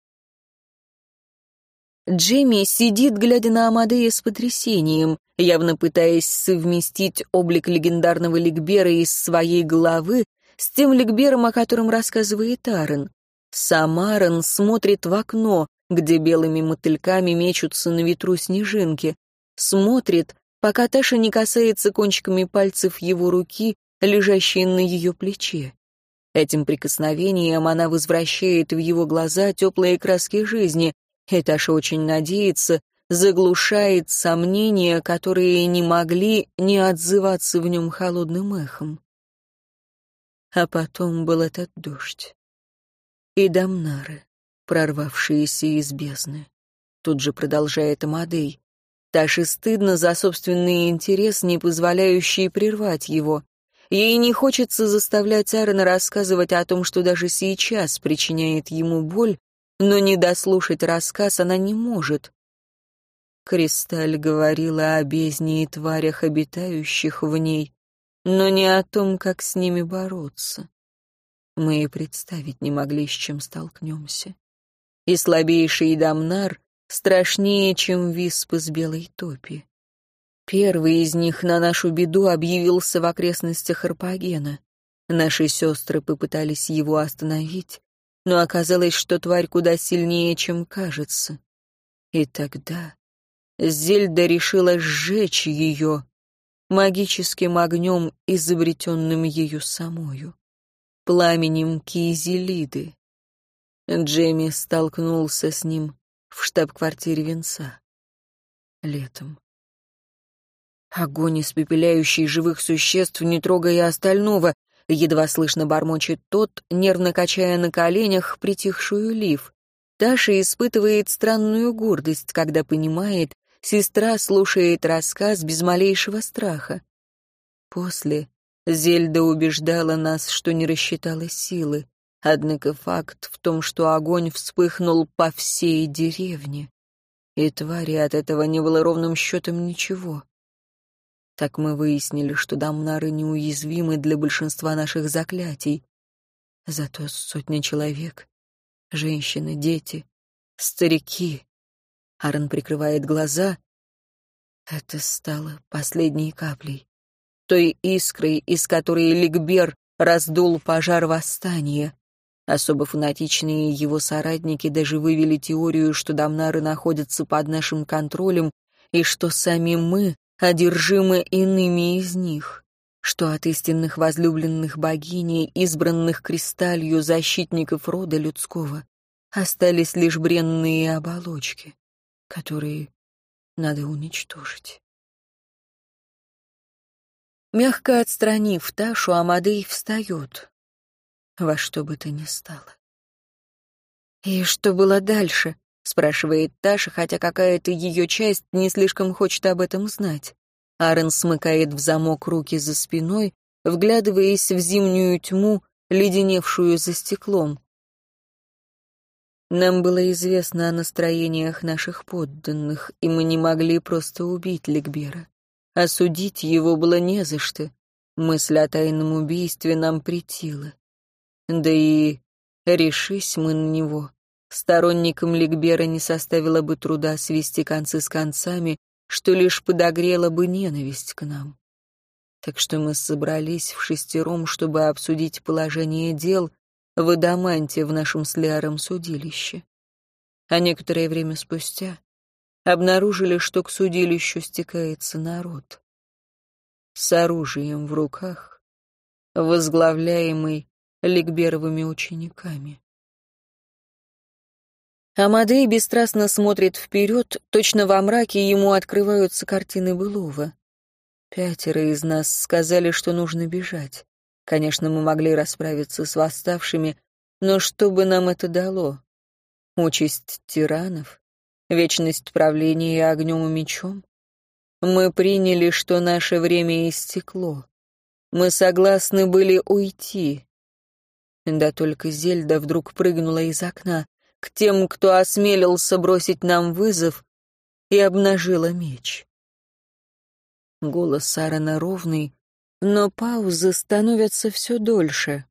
Speaker 2: Джейми сидит, глядя на Амадея с потрясением, явно пытаясь совместить облик легендарного Ликбера из своей головы с тем Ликбером, о котором рассказывает Аарон. Сам Аарон смотрит в окно, где белыми мотыльками мечутся на ветру снежинки. Смотрит, пока Таша не касается кончиками пальцев его руки, лежащей на ее плече. Этим прикосновением она возвращает в его глаза теплые краски жизни, и Таша очень надеется, заглушает сомнения, которые не могли не отзываться в нем холодным эхом. А потом был этот дождь. И Дамнары, прорвавшиеся из бездны. Тут же продолжает Амадей. Таше стыдно за собственный интерес, не позволяющий прервать его. Ей не хочется заставлять Аарона рассказывать о том, что даже сейчас причиняет ему боль, но не дослушать рассказ она не может. Кристаль говорила о бездне и тварях, обитающих в ней, но не о том, как с ними бороться. Мы и представить не могли, с чем столкнемся. И слабейший Дамнар страшнее, чем висп из белой топи. Первый из них на нашу беду объявился в окрестностях Арпагена. Наши сестры попытались его остановить, но оказалось, что тварь куда сильнее, чем кажется. И тогда Зельда решила сжечь ее магическим огнем, изобретенным ею самою, пламенем Кизелиды. Джейми столкнулся с ним в штаб-квартире Венца. Летом. Огонь, испепеляющий живых существ, не трогая остального, едва слышно бормочет тот, нервно качая на коленях притихшую лив. Таша испытывает странную гордость, когда понимает, сестра слушает рассказ без малейшего страха. После Зельда убеждала нас, что не рассчитала силы. Однако факт в том, что огонь вспыхнул по всей деревне. И твари от этого не было ровным счетом ничего. Так мы выяснили, что дамнары неуязвимы для большинства наших заклятий. Зато сотня человек, женщины, дети, старики. Аарон прикрывает глаза,
Speaker 1: Это стало последней каплей. Той искрой, из которой Ликбер раздул пожар восстания. Особо фанатичные его соратники даже вывели теорию, что Дамнары находятся под нашим контролем и что сами мы одержимы иными из них, что от истинных возлюбленных богиней, избранных кристалью защитников рода людского, остались лишь бренные оболочки, которые надо уничтожить. Мягко отстранив Ташу, Амадей встает. Во что бы то ни стало. «И что было дальше?» — спрашивает Таша, хотя какая-то ее часть не слишком хочет об этом знать. Аарон смыкает в замок руки за спиной, вглядываясь в зимнюю тьму, леденевшую за стеклом. Нам было известно о настроениях наших подданных, и мы не могли просто убить Ликбера. Осудить его было не за что. Мысль о тайном убийстве нам претила. Да и решись мы на него, Сторонникам Ликбера не составило бы труда свести концы с концами, что лишь подогрело бы ненависть к нам. Так что мы собрались в шестером, чтобы обсудить положение дел в Адаманте в нашем с Леаром судилище. А некоторое время спустя обнаружили, что к судилищу стекается народ. С оружием в руках, возглавляемый Ликберовыми учениками. Амадей бесстрастно смотрит вперед, точно во мраке ему открываются картины былого. Пятеро из нас сказали, что нужно бежать. Конечно, мы могли расправиться с восставшими, но что бы нам это дало? Участь тиранов? Вечность правления огнем и мечом? Мы приняли, что наше время истекло. Мы согласны были уйти. Да только Зельда вдруг прыгнула из окна к тем, кто осмелился бросить нам вызов, и обнажила меч. Голос Сарана ровный, но паузы становятся все дольше.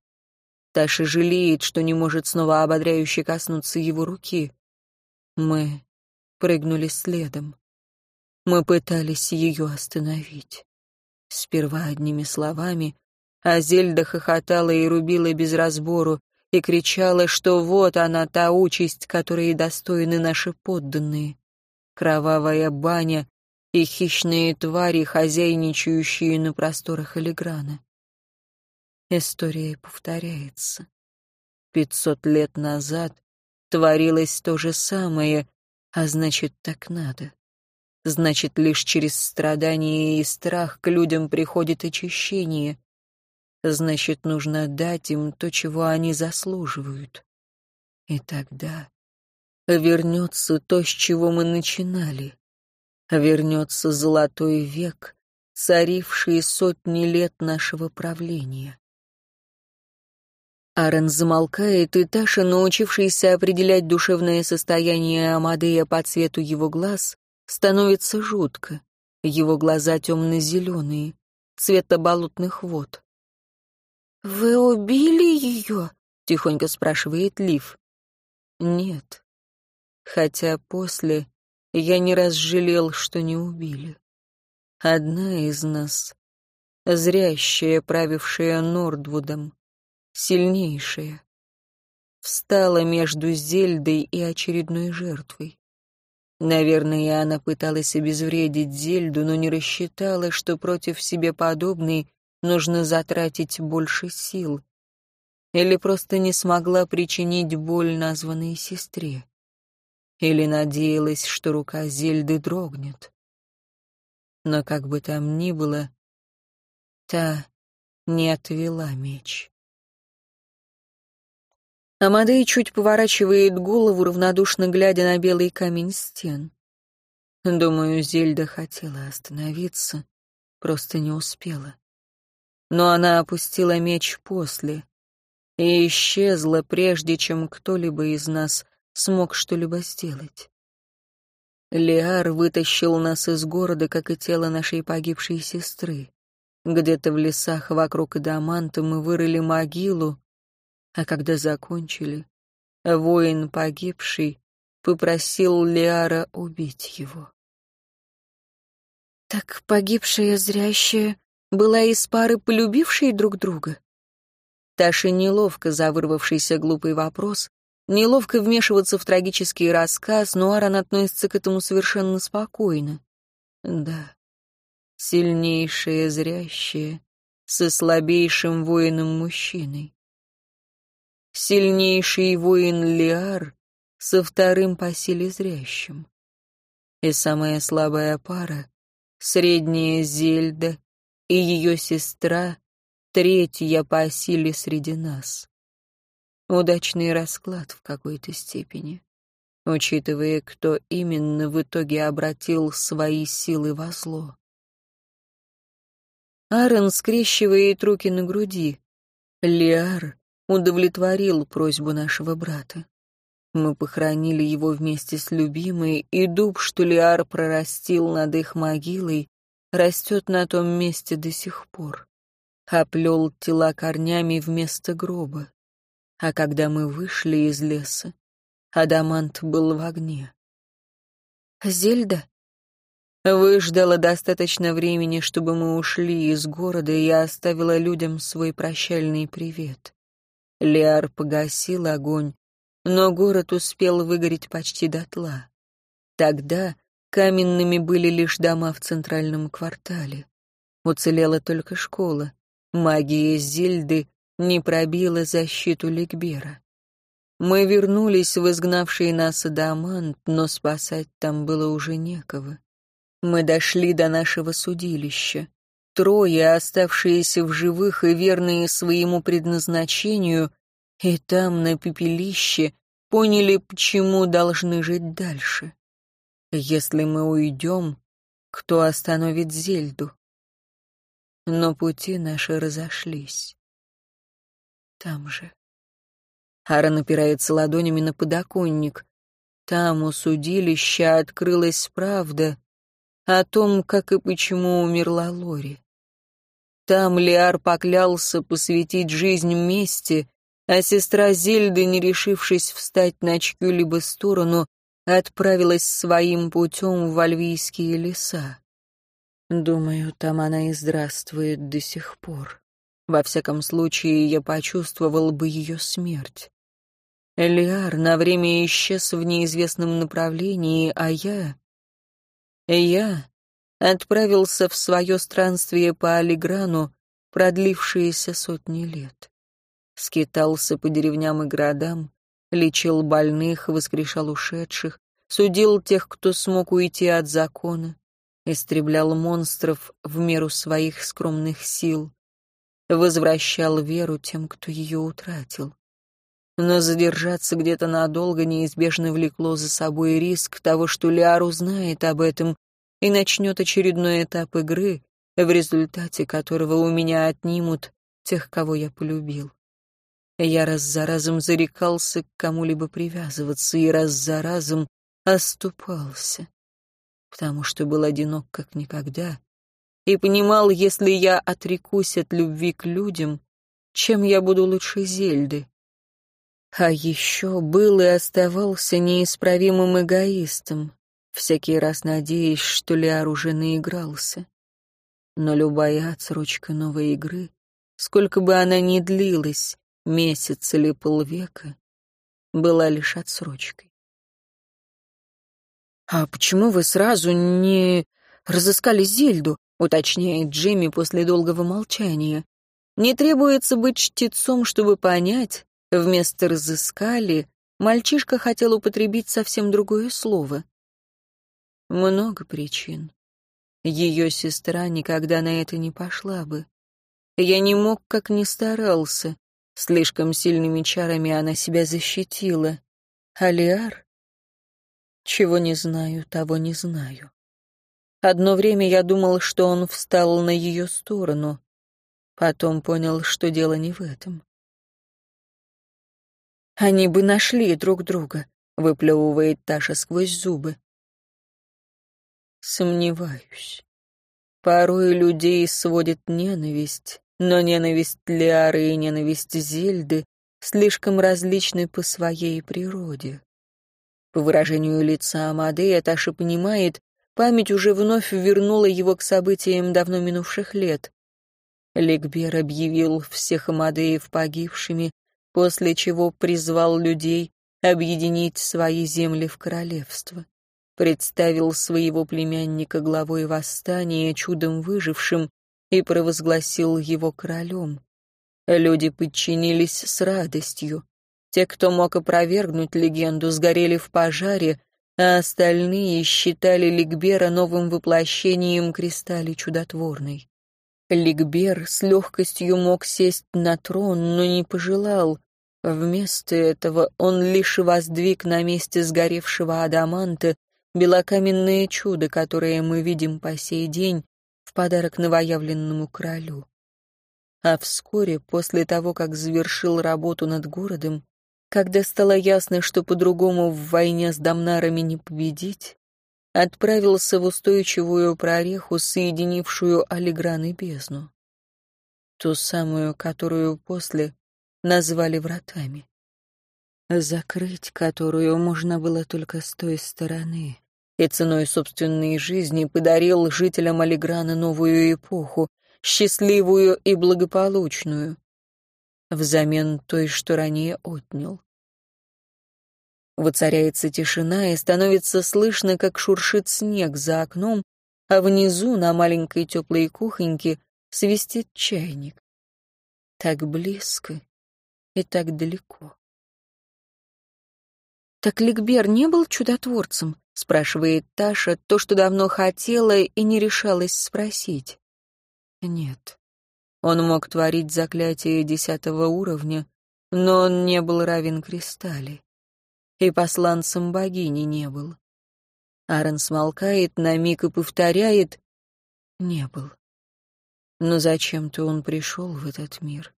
Speaker 1: Таша жалеет, что не может снова ободряюще коснуться его руки. Мы прыгнули следом. Мы пытались ее остановить. Сперва одними словами, а Зельда хохотала и рубила без разбору, и кричала, что вот она та участь, которой достойны наши подданные. Кровавая баня и хищные твари, хозяйничающие на просторах Элиграна. История повторяется. Пятьсот лет назад творилось то же самое, а значит, так надо. Значит, лишь через страдания и страх к людям приходит очищение. Значит, нужно дать им то, чего они заслуживают. И тогда вернется то, с чего мы начинали. Вернется золотой век, царивший сотни лет нашего правления. Арен замолкает, и Таша, научившаяся определять душевное состояние Амадея по цвету его глаз, становится жутко. Его глаза темно-зеленые, цвета болотных вод. «Вы убили ее?» — тихонько спрашивает Лив. «Нет. Хотя после я не раз жалел, что не убили. Одна из нас, зрящая, правившая Нордвудом, сильнейшая, встала между Зельдой и очередной жертвой. Наверное, она пыталась обезвредить Зельду, но не рассчитала, что против себе подобной нужно затратить больше сил. Или просто не смогла причинить боль названной сестре. Или надеялась, что рука Зельды дрогнет. Но как бы там ни было, та не отвела меч. Амадей чуть поворачивает голову, равнодушно глядя на белый камень стен. Думаю, Зельда хотела остановиться, просто не успела но она опустила меч после и исчезла, прежде чем кто-либо из нас смог что-либо сделать. Лиар вытащил нас из города, как и тело нашей погибшей сестры. Где-то в лесах вокруг Адаманта мы вырыли могилу, а когда закончили, воин погибший попросил Лиара убить его. Так погибшая зрящая была из пары полюбившей друг друга?
Speaker 2: Таша неловко за вырвавшийся глупый вопрос, неловко вмешиваться в трагический рассказ, но Аарон относится к этому совершенно спокойно. Да, сильнейшее зрящее со слабейшим воином-мужчиной. Сильнейший воин Лиар со вторым по силе зрящим. И самая слабая пара — средняя Зельда и ее сестра, третья по силе среди нас. Удачный расклад в какой-то степени, учитывая, кто именно в итоге обратил свои силы во зло. Аарон скрещивает руки на груди. Лиар удовлетворил просьбу нашего брата. Мы похоронили его вместе с любимой, и дуб, что Лиар прорастил над их могилой, растет на том месте до сих пор. Оплел тела корнями вместо гроба. А когда мы вышли из леса, Адамант был в огне.
Speaker 1: «Зельда?»
Speaker 2: Выждала достаточно времени, чтобы мы ушли из города, и я оставила людям свой прощальный привет. Лиар погасил огонь, но город успел выгореть почти дотла. Тогда каменными были лишь дома в центральном квартале. Уцелела только школа. Магия Зильды не пробила защиту Ликбера. Мы вернулись в изгнавший нас Адамант, но спасать там было уже некого. Мы дошли до нашего судилища. Трое, оставшиеся в живых и верные своему предназначению, и там, на пепелище, поняли, почему должны жить дальше. Если мы уйдем, кто остановит Зельду? Но пути наши разошлись. Там же. Аарон опирается ладонями на подоконник. Там у судилища открылась правда о том, как и почему умерла Лори. Там Лиар поклялся посвятить жизнь мести, а сестра Зельды, не решившись встать на чью-либо сторону, отправилась своим путем в Альвийские леса. Думаю, там она и здравствует до сих пор. Во всяком случае, я почувствовал бы ее смерть. Элиар на время исчез в неизвестном направлении, а я... Я отправился в свое странствие по Алиграну, продлившееся сотни лет скитался по деревням и городам, лечил больных, воскрешал ушедших, судил тех, кто смог уйти от закона, истреблял монстров в меру своих скромных сил, возвращал веру тем, кто ее утратил. Но задержаться где-то надолго неизбежно влекло за собой риск того, что Лиар узнает об этом и начнет очередной этап игры, в результате которого у меня отнимут тех, кого я полюбил. Я раз за разом зарекался к кому-либо привязываться и раз за разом оступался, потому что был одинок как никогда и понимал, если я отрекусь от любви к людям, чем я буду лучше Зельды. А еще был и оставался неисправимым эгоистом, всякий раз надеясь, что Лиар уже наигрался. Но любая отсрочка новой игры, сколько бы она ни длилась, месяц или полвека, была лишь отсрочкой.
Speaker 1: «А почему вы сразу не разыскали Зельду?» — уточняет Джимми после долгого молчания. «Не требуется быть чтецом, чтобы понять, вместо «разыскали» мальчишка хотел употребить совсем другое слово. Много причин. Ее сестра никогда на это не пошла бы. Я не мог, как ни старался. Слишком сильными чарами она себя защитила. Алиар? Чего не знаю, того не знаю. Одно время я думал, что он встал на ее сторону. Потом понял, что дело не в этом. «Они бы нашли друг друга», — выплевывает Таша сквозь зубы. Сомневаюсь. Порой людей сводит ненависть, но ненависть Лиары и ненависть Зельды слишком различны по своей природе. По выражению лица Амадея Таша понимает, Память уже вновь вернула его к событиям давно минувших лет. Ликбер объявил всех Амадеев погибшими, после чего призвал людей объединить свои земли в королевство. Представил своего племянника главой восстания, чудом выжившим, и провозгласил его королем. Люди подчинились с радостью. Те, кто мог опровергнуть легенду, сгорели в пожаре, а остальные считали Ликбера новым воплощением Кристали Чудотворной. Ликбер с легкостью мог сесть на трон, но не пожелал. Вместо этого он лишь воздвиг на месте сгоревшего адаманта белокаменное чудо, которое мы видим по сей день подарок новоявленному королю. А вскоре, после того, как завершил работу над городом, когда стало ясно, что по-другому в войне с Дамнарами не победить, отправился в устойчивую прореху, соединившую Алигран и бездну. Ту самую, которую после назвали вратами. Закрыть которую можно было только с той стороны. И ценой собственной жизни подарил жителям Алиграна новую эпоху, счастливую и благополучную взамен той, что ранее отнял. Воцаряется тишина, и становится слышно, как шуршит снег за окном, а внизу, на маленькой теплой кухоньке, свистит чайник. Так близко и так далеко. «Так Ликбер не был чудотворцем?» — спрашивает Таша, то, что давно хотела и не решалась спросить. «Нет. Он мог творить заклятие десятого уровня, но он не был равен Кристалле. И посланцем богини не был. Аарон смолкает на миг и повторяет «не был». Но зачем-то он пришел в этот мир.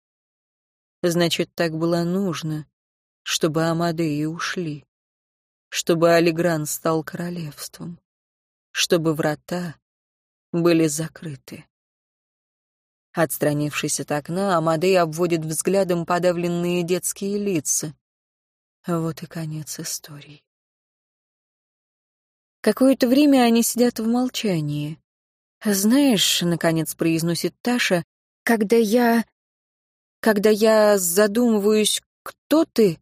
Speaker 1: Значит, так было нужно, чтобы Амадеи ушли, чтобы Алигран стал королевством, чтобы врата были закрыты. Отстранившись от окна, Амадей обводит взглядом подавленные детские лица. Вот и конец истории. Какое-то время они сидят в молчании. «Знаешь», — наконец произносит Таша, — «когда я... когда я задумываюсь, кто ты...»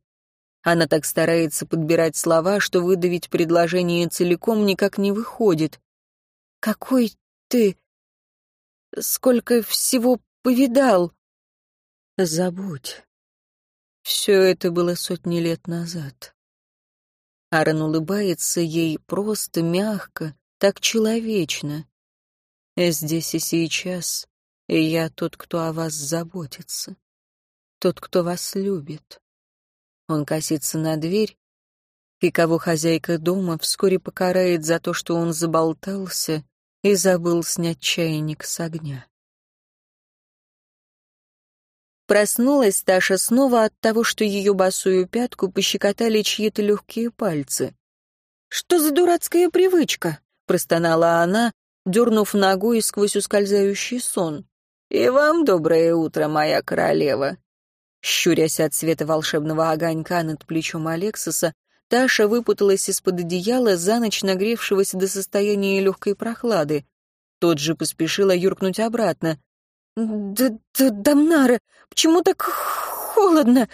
Speaker 1: Она так старается подбирать слова, что выдавить предложение целиком никак не выходит. «Какой ты...» сколько всего повидал. Забудь. Все это было сотни лет назад. Аарон улыбается ей просто, мягко, так человечно. Здесь и сейчас я тот, кто о вас заботится, тот, кто вас любит. Он косится на дверь, и кого хозяйка дома вскоре покарает за то, что он заболтался и забыл снять чайник с огня. Проснулась Таша снова от того, что ее босую пятку пощекотали чьи-то легкие пальцы. «Что за дурацкая привычка?» — простонала она, дернув ногой сквозь ускользающий сон. «И вам доброе утро, моя королева!» Щурясь от света волшебного огонька над плечом Алексоса, Таша выпуталась из-под одеяла, за ночь нагревшегося до состояния легкой прохлады. Тот же поспешила юркнуть обратно. «Да, да, Дамнара, почему так холодно?»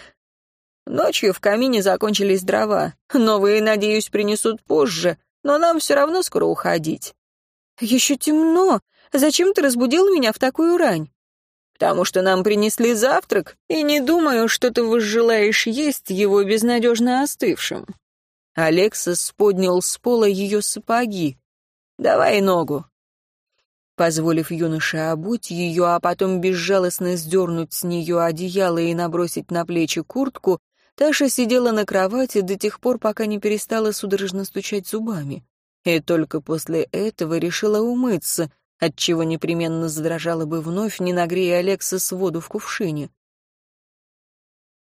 Speaker 1: Ночью в камине закончились дрова. Новые, надеюсь, принесут позже, но нам все равно скоро уходить. «Еще темно. Зачем ты разбудил меня в такую рань?» «Потому что нам принесли завтрак, и не думаю, что ты возжелаешь есть его безнадежно остывшим». Алексас поднял с пола ее сапоги. «Давай ногу». Позволив юноше обуть ее, а потом безжалостно сдернуть с нее одеяло и набросить на плечи куртку, Таша сидела на кровати до тех пор, пока не перестала судорожно стучать зубами. И только после этого решила умыться, отчего непременно задрожала бы вновь, не нагрея Алексас воду в кувшине.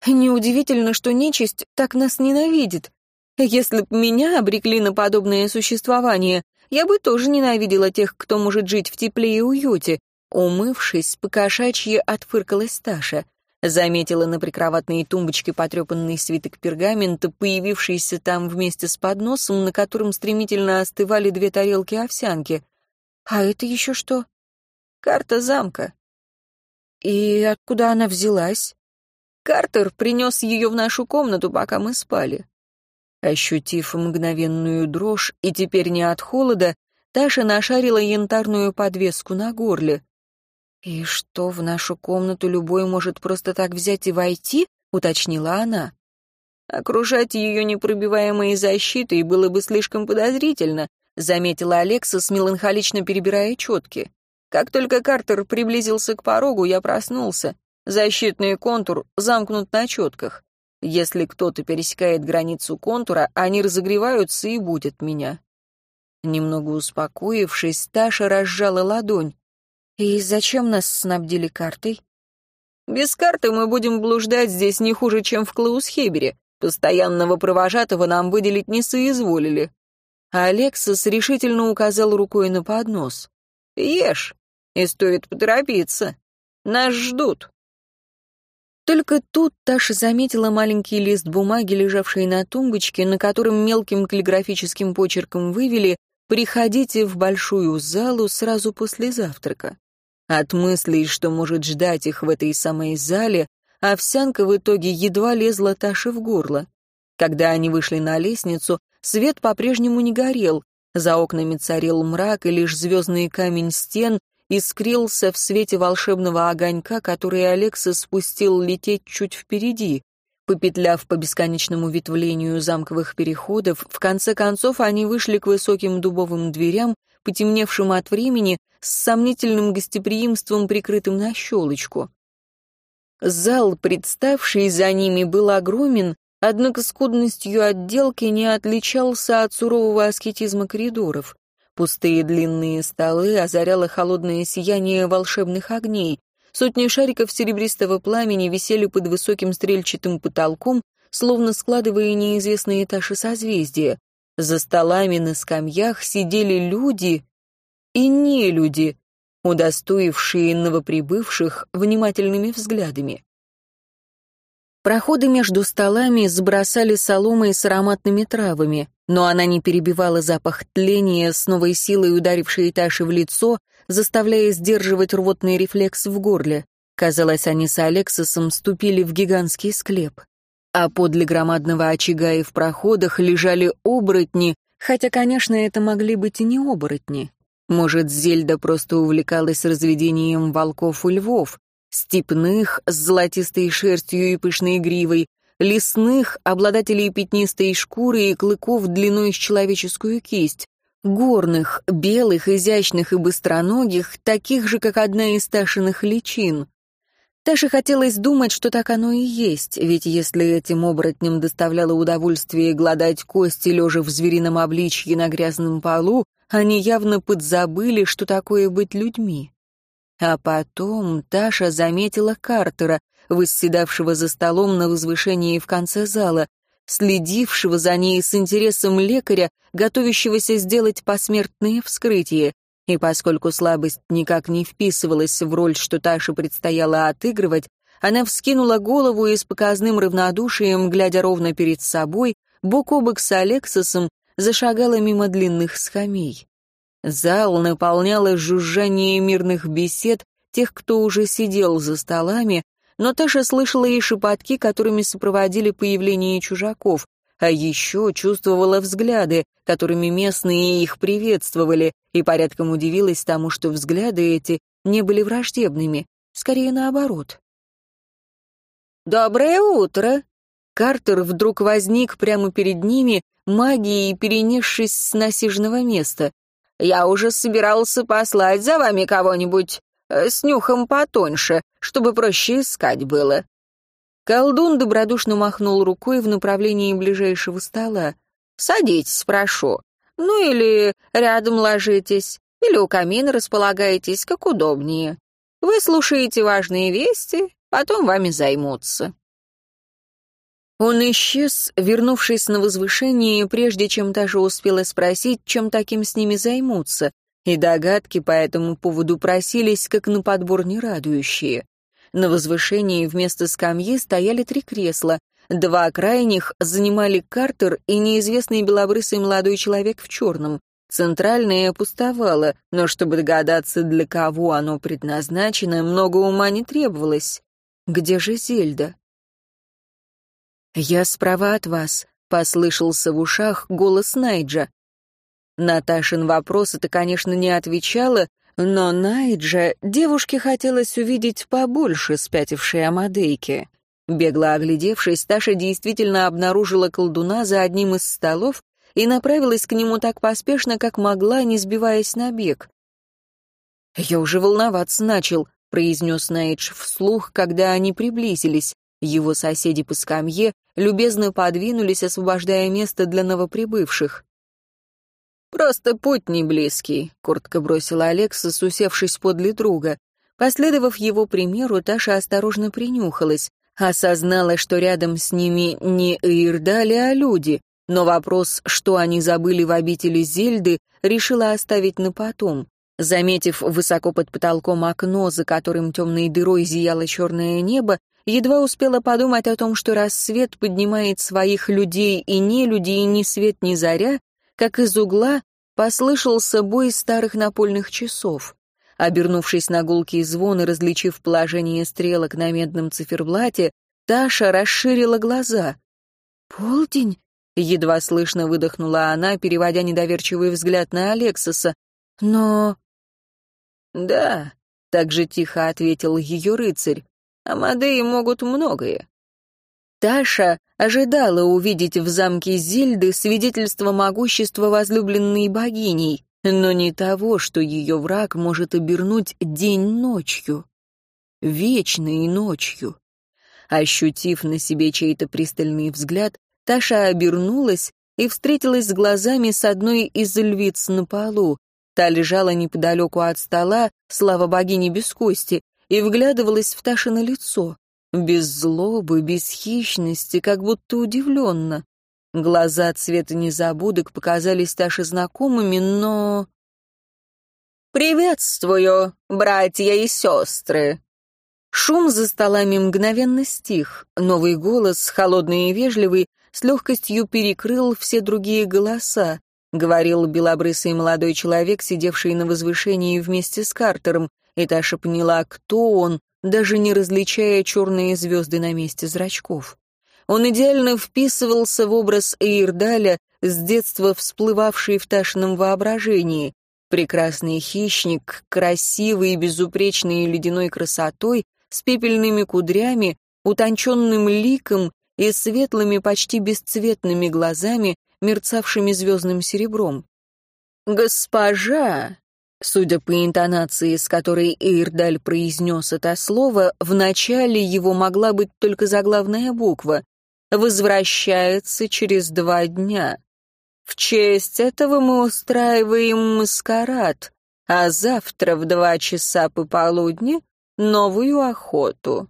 Speaker 1: «Неудивительно, что нечисть так нас ненавидит», если б меня обрекли на подобное существование, я бы тоже ненавидела тех, кто может жить в тепле и уюте. Умывшись, покошачьи отфыркалась Таша. Заметила на прикроватной тумбочке потрепанный свиток пергамента, появившийся там вместе с подносом, на котором стремительно остывали две тарелки овсянки. «А это еще что?» «Карта замка». «И откуда она взялась?» Картер принес ее в нашу комнату, пока мы спали. Ощутив мгновенную дрожь, и теперь не от холода, Таша нашарила янтарную подвеску на горле. «И что, в нашу комнату любой может просто так взять и войти?» — уточнила она. «Окружать ее непробиваемой защитой было бы слишком подозрительно», — заметила Алексас, меланхолично перебирая четки. «Как только Картер приблизился к порогу, я проснулся. Защитный контур замкнут на четках. Если кто-то пересекает границу контура, они разогреваются и будут меня». Немного успокоившись, Таша разжала ладонь. «И зачем нас снабдили картой?» «Без карты мы будем блуждать здесь не хуже, чем в Клаусхебере. Постоянного провожатого нам выделить не соизволили». А Алексас решительно указал рукой на поднос. «Ешь, и стоит поторопиться. Нас ждут». Только тут Таша заметила маленький лист бумаги, лежавший на тумбочке, на котором мелким каллиграфическим почерком вывели «Приходите в большую залу сразу после завтрака». От мыслей, что может ждать их в этой самой зале, овсянка в итоге едва лезла Таше в горло. Когда они вышли на лестницу, свет по-прежнему не горел, за окнами царил мрак, и лишь звездный камень стен искрился в свете волшебного огонька, который Алекса спустил лететь чуть впереди. Попетляв по бесконечному ветвлению замковых переходов, в конце концов они вышли к высоким дубовым дверям, потемневшим от времени, с сомнительным гостеприимством, прикрытым на щелочку. Зал, представший за ними, был огромен, однако скудностью отделки не отличался от сурового аскетизма коридоров. Пустые длинные столы озаряло холодное сияние волшебных огней. Сотни шариков серебристого пламени висели под высоким стрельчатым потолком, словно складывая неизвестные этажи созвездия. За столами на скамьях сидели люди и не люди, удостоившие новоприбывших внимательными взглядами. Проходы между столами сбросали соломой с ароматными травами, но она не перебивала запах тления с новой силой ударившей Таши в лицо, заставляя сдерживать рвотный рефлекс в горле. Казалось, они с Алексосом ступили в гигантский склеп а подле громадного очага и в проходах лежали оборотни, хотя, конечно, это могли быть и не оборотни. Может, Зельда просто увлекалась разведением волков и львов, степных с золотистой шерстью и пышной гривой, лесных, обладателей пятнистой шкуры и клыков длиной с человеческую кисть, горных, белых, изящных и быстроногих, таких же, как одна из Ташиных личин. Таше хотелось думать, что так оно и есть, ведь если этим оборотням доставляло удовольствие гладать кости, лежа в зверином обличье на грязном полу, они явно подзабыли, что такое быть людьми. А потом Таша заметила Картера, восседавшего за столом на возвышении в конце зала, следившего за ней с интересом лекаря, готовящегося сделать посмертное вскрытие. И поскольку слабость никак не вписывалась в роль, что Таше предстояло отыгрывать, она вскинула голову и с показным равнодушием, глядя ровно перед собой, бок о бок с Алексосом, зашагала мимо длинных скамей. Зал наполняло жужжание мирных бесед тех, кто уже сидел за столами, но Таша слышала и шепотки, которыми сопроводили появление чужаков, а еще чувствовала взгляды, которыми местные их приветствовали, и порядком удивилась тому, что взгляды эти не были враждебными, скорее наоборот. «Доброе утро!» Картер вдруг возник прямо перед ними, магией перенесшись с насиженного места. «Я уже собирался послать за вами кого-нибудь э, с нюхом потоньше, чтобы проще искать было. Колдун добродушно махнул рукой в направлении ближайшего стола. «Садитесь, прошу. Ну или рядом ложитесь, или у камина располагаетесь, как удобнее. Вы слушаете важные вести, потом вами займутся». Он исчез, вернувшись на возвышение, прежде чем даже успела спросить, чем таким с ними займутся, и догадки по этому поводу просились, как на подбор нерадующие. На возвышении вместо скамьи стояли три кресла. Два крайних занимали Картер и неизвестный белобрысый молодой человек в черном. Центральное пустовало, но чтобы догадаться, для кого оно предназначено, много ума не требовалось. Где же Зельда? «Я справа от вас», — послышался в ушах голос Найджа. Наташин вопрос это, конечно, не отвечала, но Найджа девушке хотелось увидеть побольше спятившей Амадейки. Бегло оглядевшись, Таша действительно обнаружила колдуна за одним из столов и направилась к нему так поспешно, как могла, не сбиваясь на бег. «Я уже волноваться начал», — произнес Найдж вслух, когда они приблизились. Его соседи по скамье любезно подвинулись, освобождая место для новоприбывших. «Просто путь не близкий», — коротко бросила Алексас, усевшись подле друга. Последовав его примеру, Таша осторожно принюхалась. Осознала, что рядом с ними не Ирдали, а люди, но вопрос, что они забыли в обители Зельды, решила оставить на потом. Заметив высоко под потолком окно, за которым темной дырой зияло черное небо, едва успела подумать о том, что рассвет поднимает своих людей и не людей ни свет, ни заря, как из угла послышался бой старых напольных часов. Обернувшись на гулкий звон и различив положение стрелок на медном циферблате, Таша расширила глаза. «Полдень?» — едва слышно выдохнула она, переводя недоверчивый взгляд на Алексоса. «Но...» «Да», — так же тихо ответил ее рыцарь, — «Амадеи могут многое». Таша ожидала увидеть в замке Зельды свидетельство могущества возлюбленной богиней, но не того, что ее враг может обернуть день ночью, вечной ночью. Ощутив на себе чей-то пристальный взгляд, Таша обернулась и встретилась с глазами с одной из львиц на полу. Та лежала неподалеку от стола, слава богине без кости, и вглядывалась в Ташино лицо. Без злобы, без хищности, как будто удивленно. Глаза цвета незабудок показались Таше знакомыми, но... «Приветствую, братья и сестры!» Шум за столами мгновенно стих. Новый голос, холодный и вежливый, с легкостью перекрыл все другие голоса. Говорил белобрысый молодой человек, сидевший на возвышении вместе с Картером, и Таша поняла, кто он, даже не различая черные звезды на месте зрачков. Он идеально вписывался в образ Эйрдаля, с детства всплывавший в Ташином воображении. Прекрасный хищник, красивый и безупречный ледяной красотой, с пепельными кудрями, утонченным ликом и светлыми, почти бесцветными глазами, мерцавшими звездным серебром. «Госпожа!» Судя по интонации, с которой Эйрдаль произнес это слово, вначале его могла быть только заглавная буква, возвращается через два дня. В честь этого мы устраиваем маскарад, а завтра в два часа пополудни — новую охоту.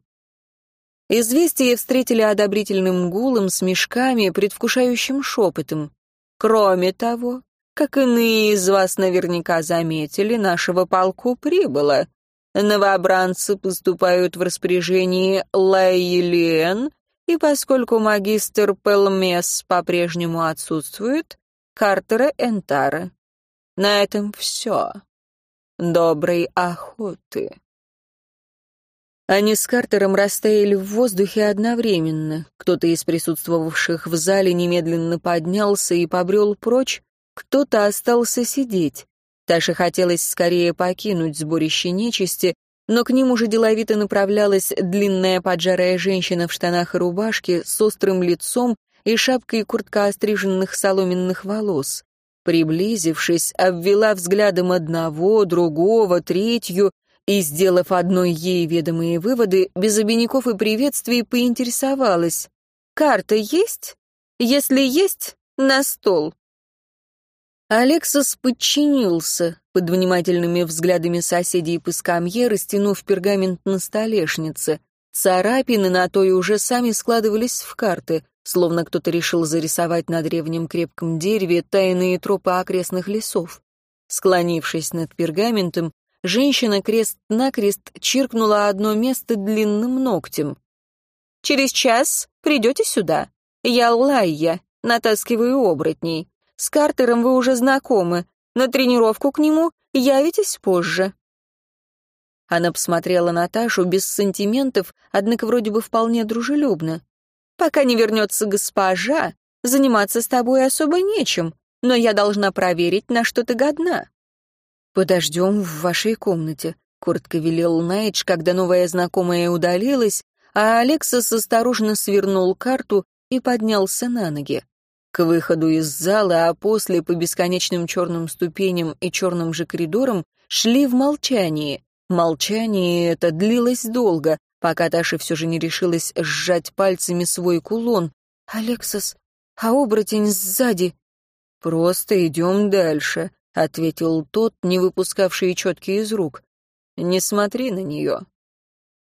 Speaker 1: Известие встретили одобрительным гулом, смешками, предвкушающим шепотом. Кроме того, как иные из вас наверняка заметили, нашего полку прибыло. Новобранцы поступают в распоряжение Лайелиен и поскольку магистр Пелмес по-прежнему отсутствует, Картера Энтара. На этом все. Доброй охоты. Они с Картером растаяли в воздухе одновременно. Кто-то из присутствовавших в зале немедленно поднялся и побрел прочь, кто-то остался сидеть. Таше хотелось скорее покинуть сборище нечисти, но к ним уже деловито направлялась длинная поджарая женщина в штанах и рубашке с острым лицом и шапкой куртка остриженных соломенных волос. Приблизившись, обвела взглядом одного, другого, третью и, сделав одной ей ведомые выводы, без обиняков и приветствий поинтересовалась. «Карта есть? Если есть, на стол». Алексас подчинился, под внимательными взглядами соседей по скамье, растянув пергамент на столешнице. Царапины на той уже сами складывались в карты, словно кто-то решил зарисовать на древнем крепком дереве тайные тропы окрестных лесов. Склонившись над пергаментом, женщина крест-накрест чиркнула одно место длинным ногтем. «Через час придете сюда. Я Лайя, натаскиваю оборотней. С Картером вы уже знакомы. На тренировку к нему явитесь позже». Она посмотрела Наташу без сантиментов, однако вроде бы вполне дружелюбно. «Пока не вернется госпожа, заниматься с тобой особо нечем, но я должна проверить, на что ты годна».
Speaker 2: «Подождем в вашей комнате», — коротко велел Найдж, когда новая знакомая удалилась, а Алексас осторожно свернул карту и поднялся на ноги. К выходу из зала, а после по бесконечным черным ступеням и черным же коридорам шли в молчании. Молчание это длилось долго, пока Таша все же не решилась сжать пальцами свой кулон. «Алексас, а оборотень сзади?» «Просто идем дальше», — ответил тот, не выпускавший четки из рук. «Не смотри на нее».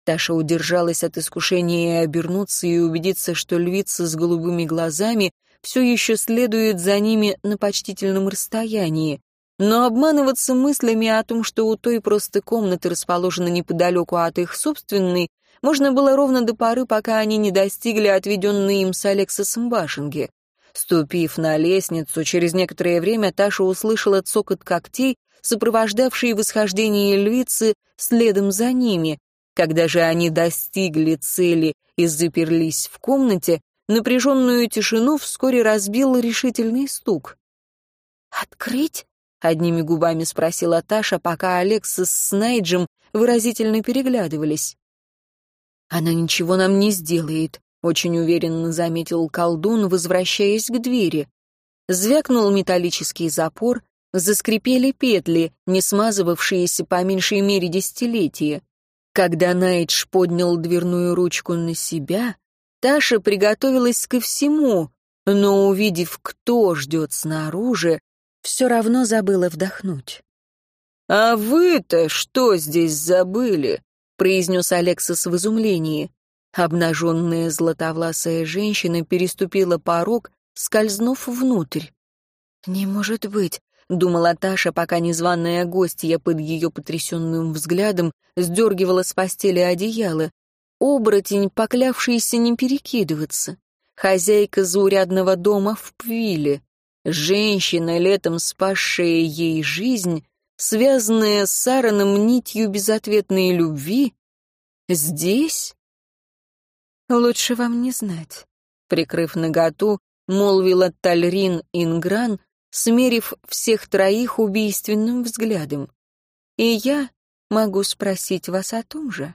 Speaker 2: Таша удержалась от искушения обернуться и убедиться, что львица с голубыми глазами все еще следует за ними на почтительном расстоянии. Но обманываться мыслями о том, что у той просто комнаты расположены неподалеку от их собственной, можно было ровно до поры, пока они не достигли отведенной им с Алексосом башенки. Ступив на лестницу, через некоторое время Таша услышала цокот когтей, сопровождавшие восхождение львицы следом за ними. Когда же они достигли цели и заперлись в комнате, напряженную тишину вскоре разбил решительный стук. «Открыть?» — одними губами спросила Таша, пока Алексис с Найджем выразительно переглядывались. «Она ничего нам не сделает», — очень уверенно заметил колдун, возвращаясь к двери. Звякнул металлический запор, заскрипели петли, не смазывавшиеся по меньшей мере десятилетия. Когда Найдж поднял дверную ручку на себя, Таша приготовилась ко всему, но, увидев, кто ждет снаружи, все равно забыла вдохнуть.
Speaker 1: «А вы-то что здесь забыли?» — произнес Алексас в изумлении.
Speaker 2: Обнаженная златовласая женщина переступила порог, скользнув внутрь. «Не может быть», — думала Таша, пока незваная гостья под ее потрясенным взглядом сдергивала с постели одеяло. Оборотень, поклявшийся не перекидываться. Хозяйка заурядного дома в Пвиле. Женщина, летом спасшая ей жизнь, связанная с Сараном нитью безответной любви, здесь? Лучше вам не знать. Прикрыв наготу, молвила Тальрин Ингран, смерив всех троих убийственным взглядом. И я могу спросить вас о том же.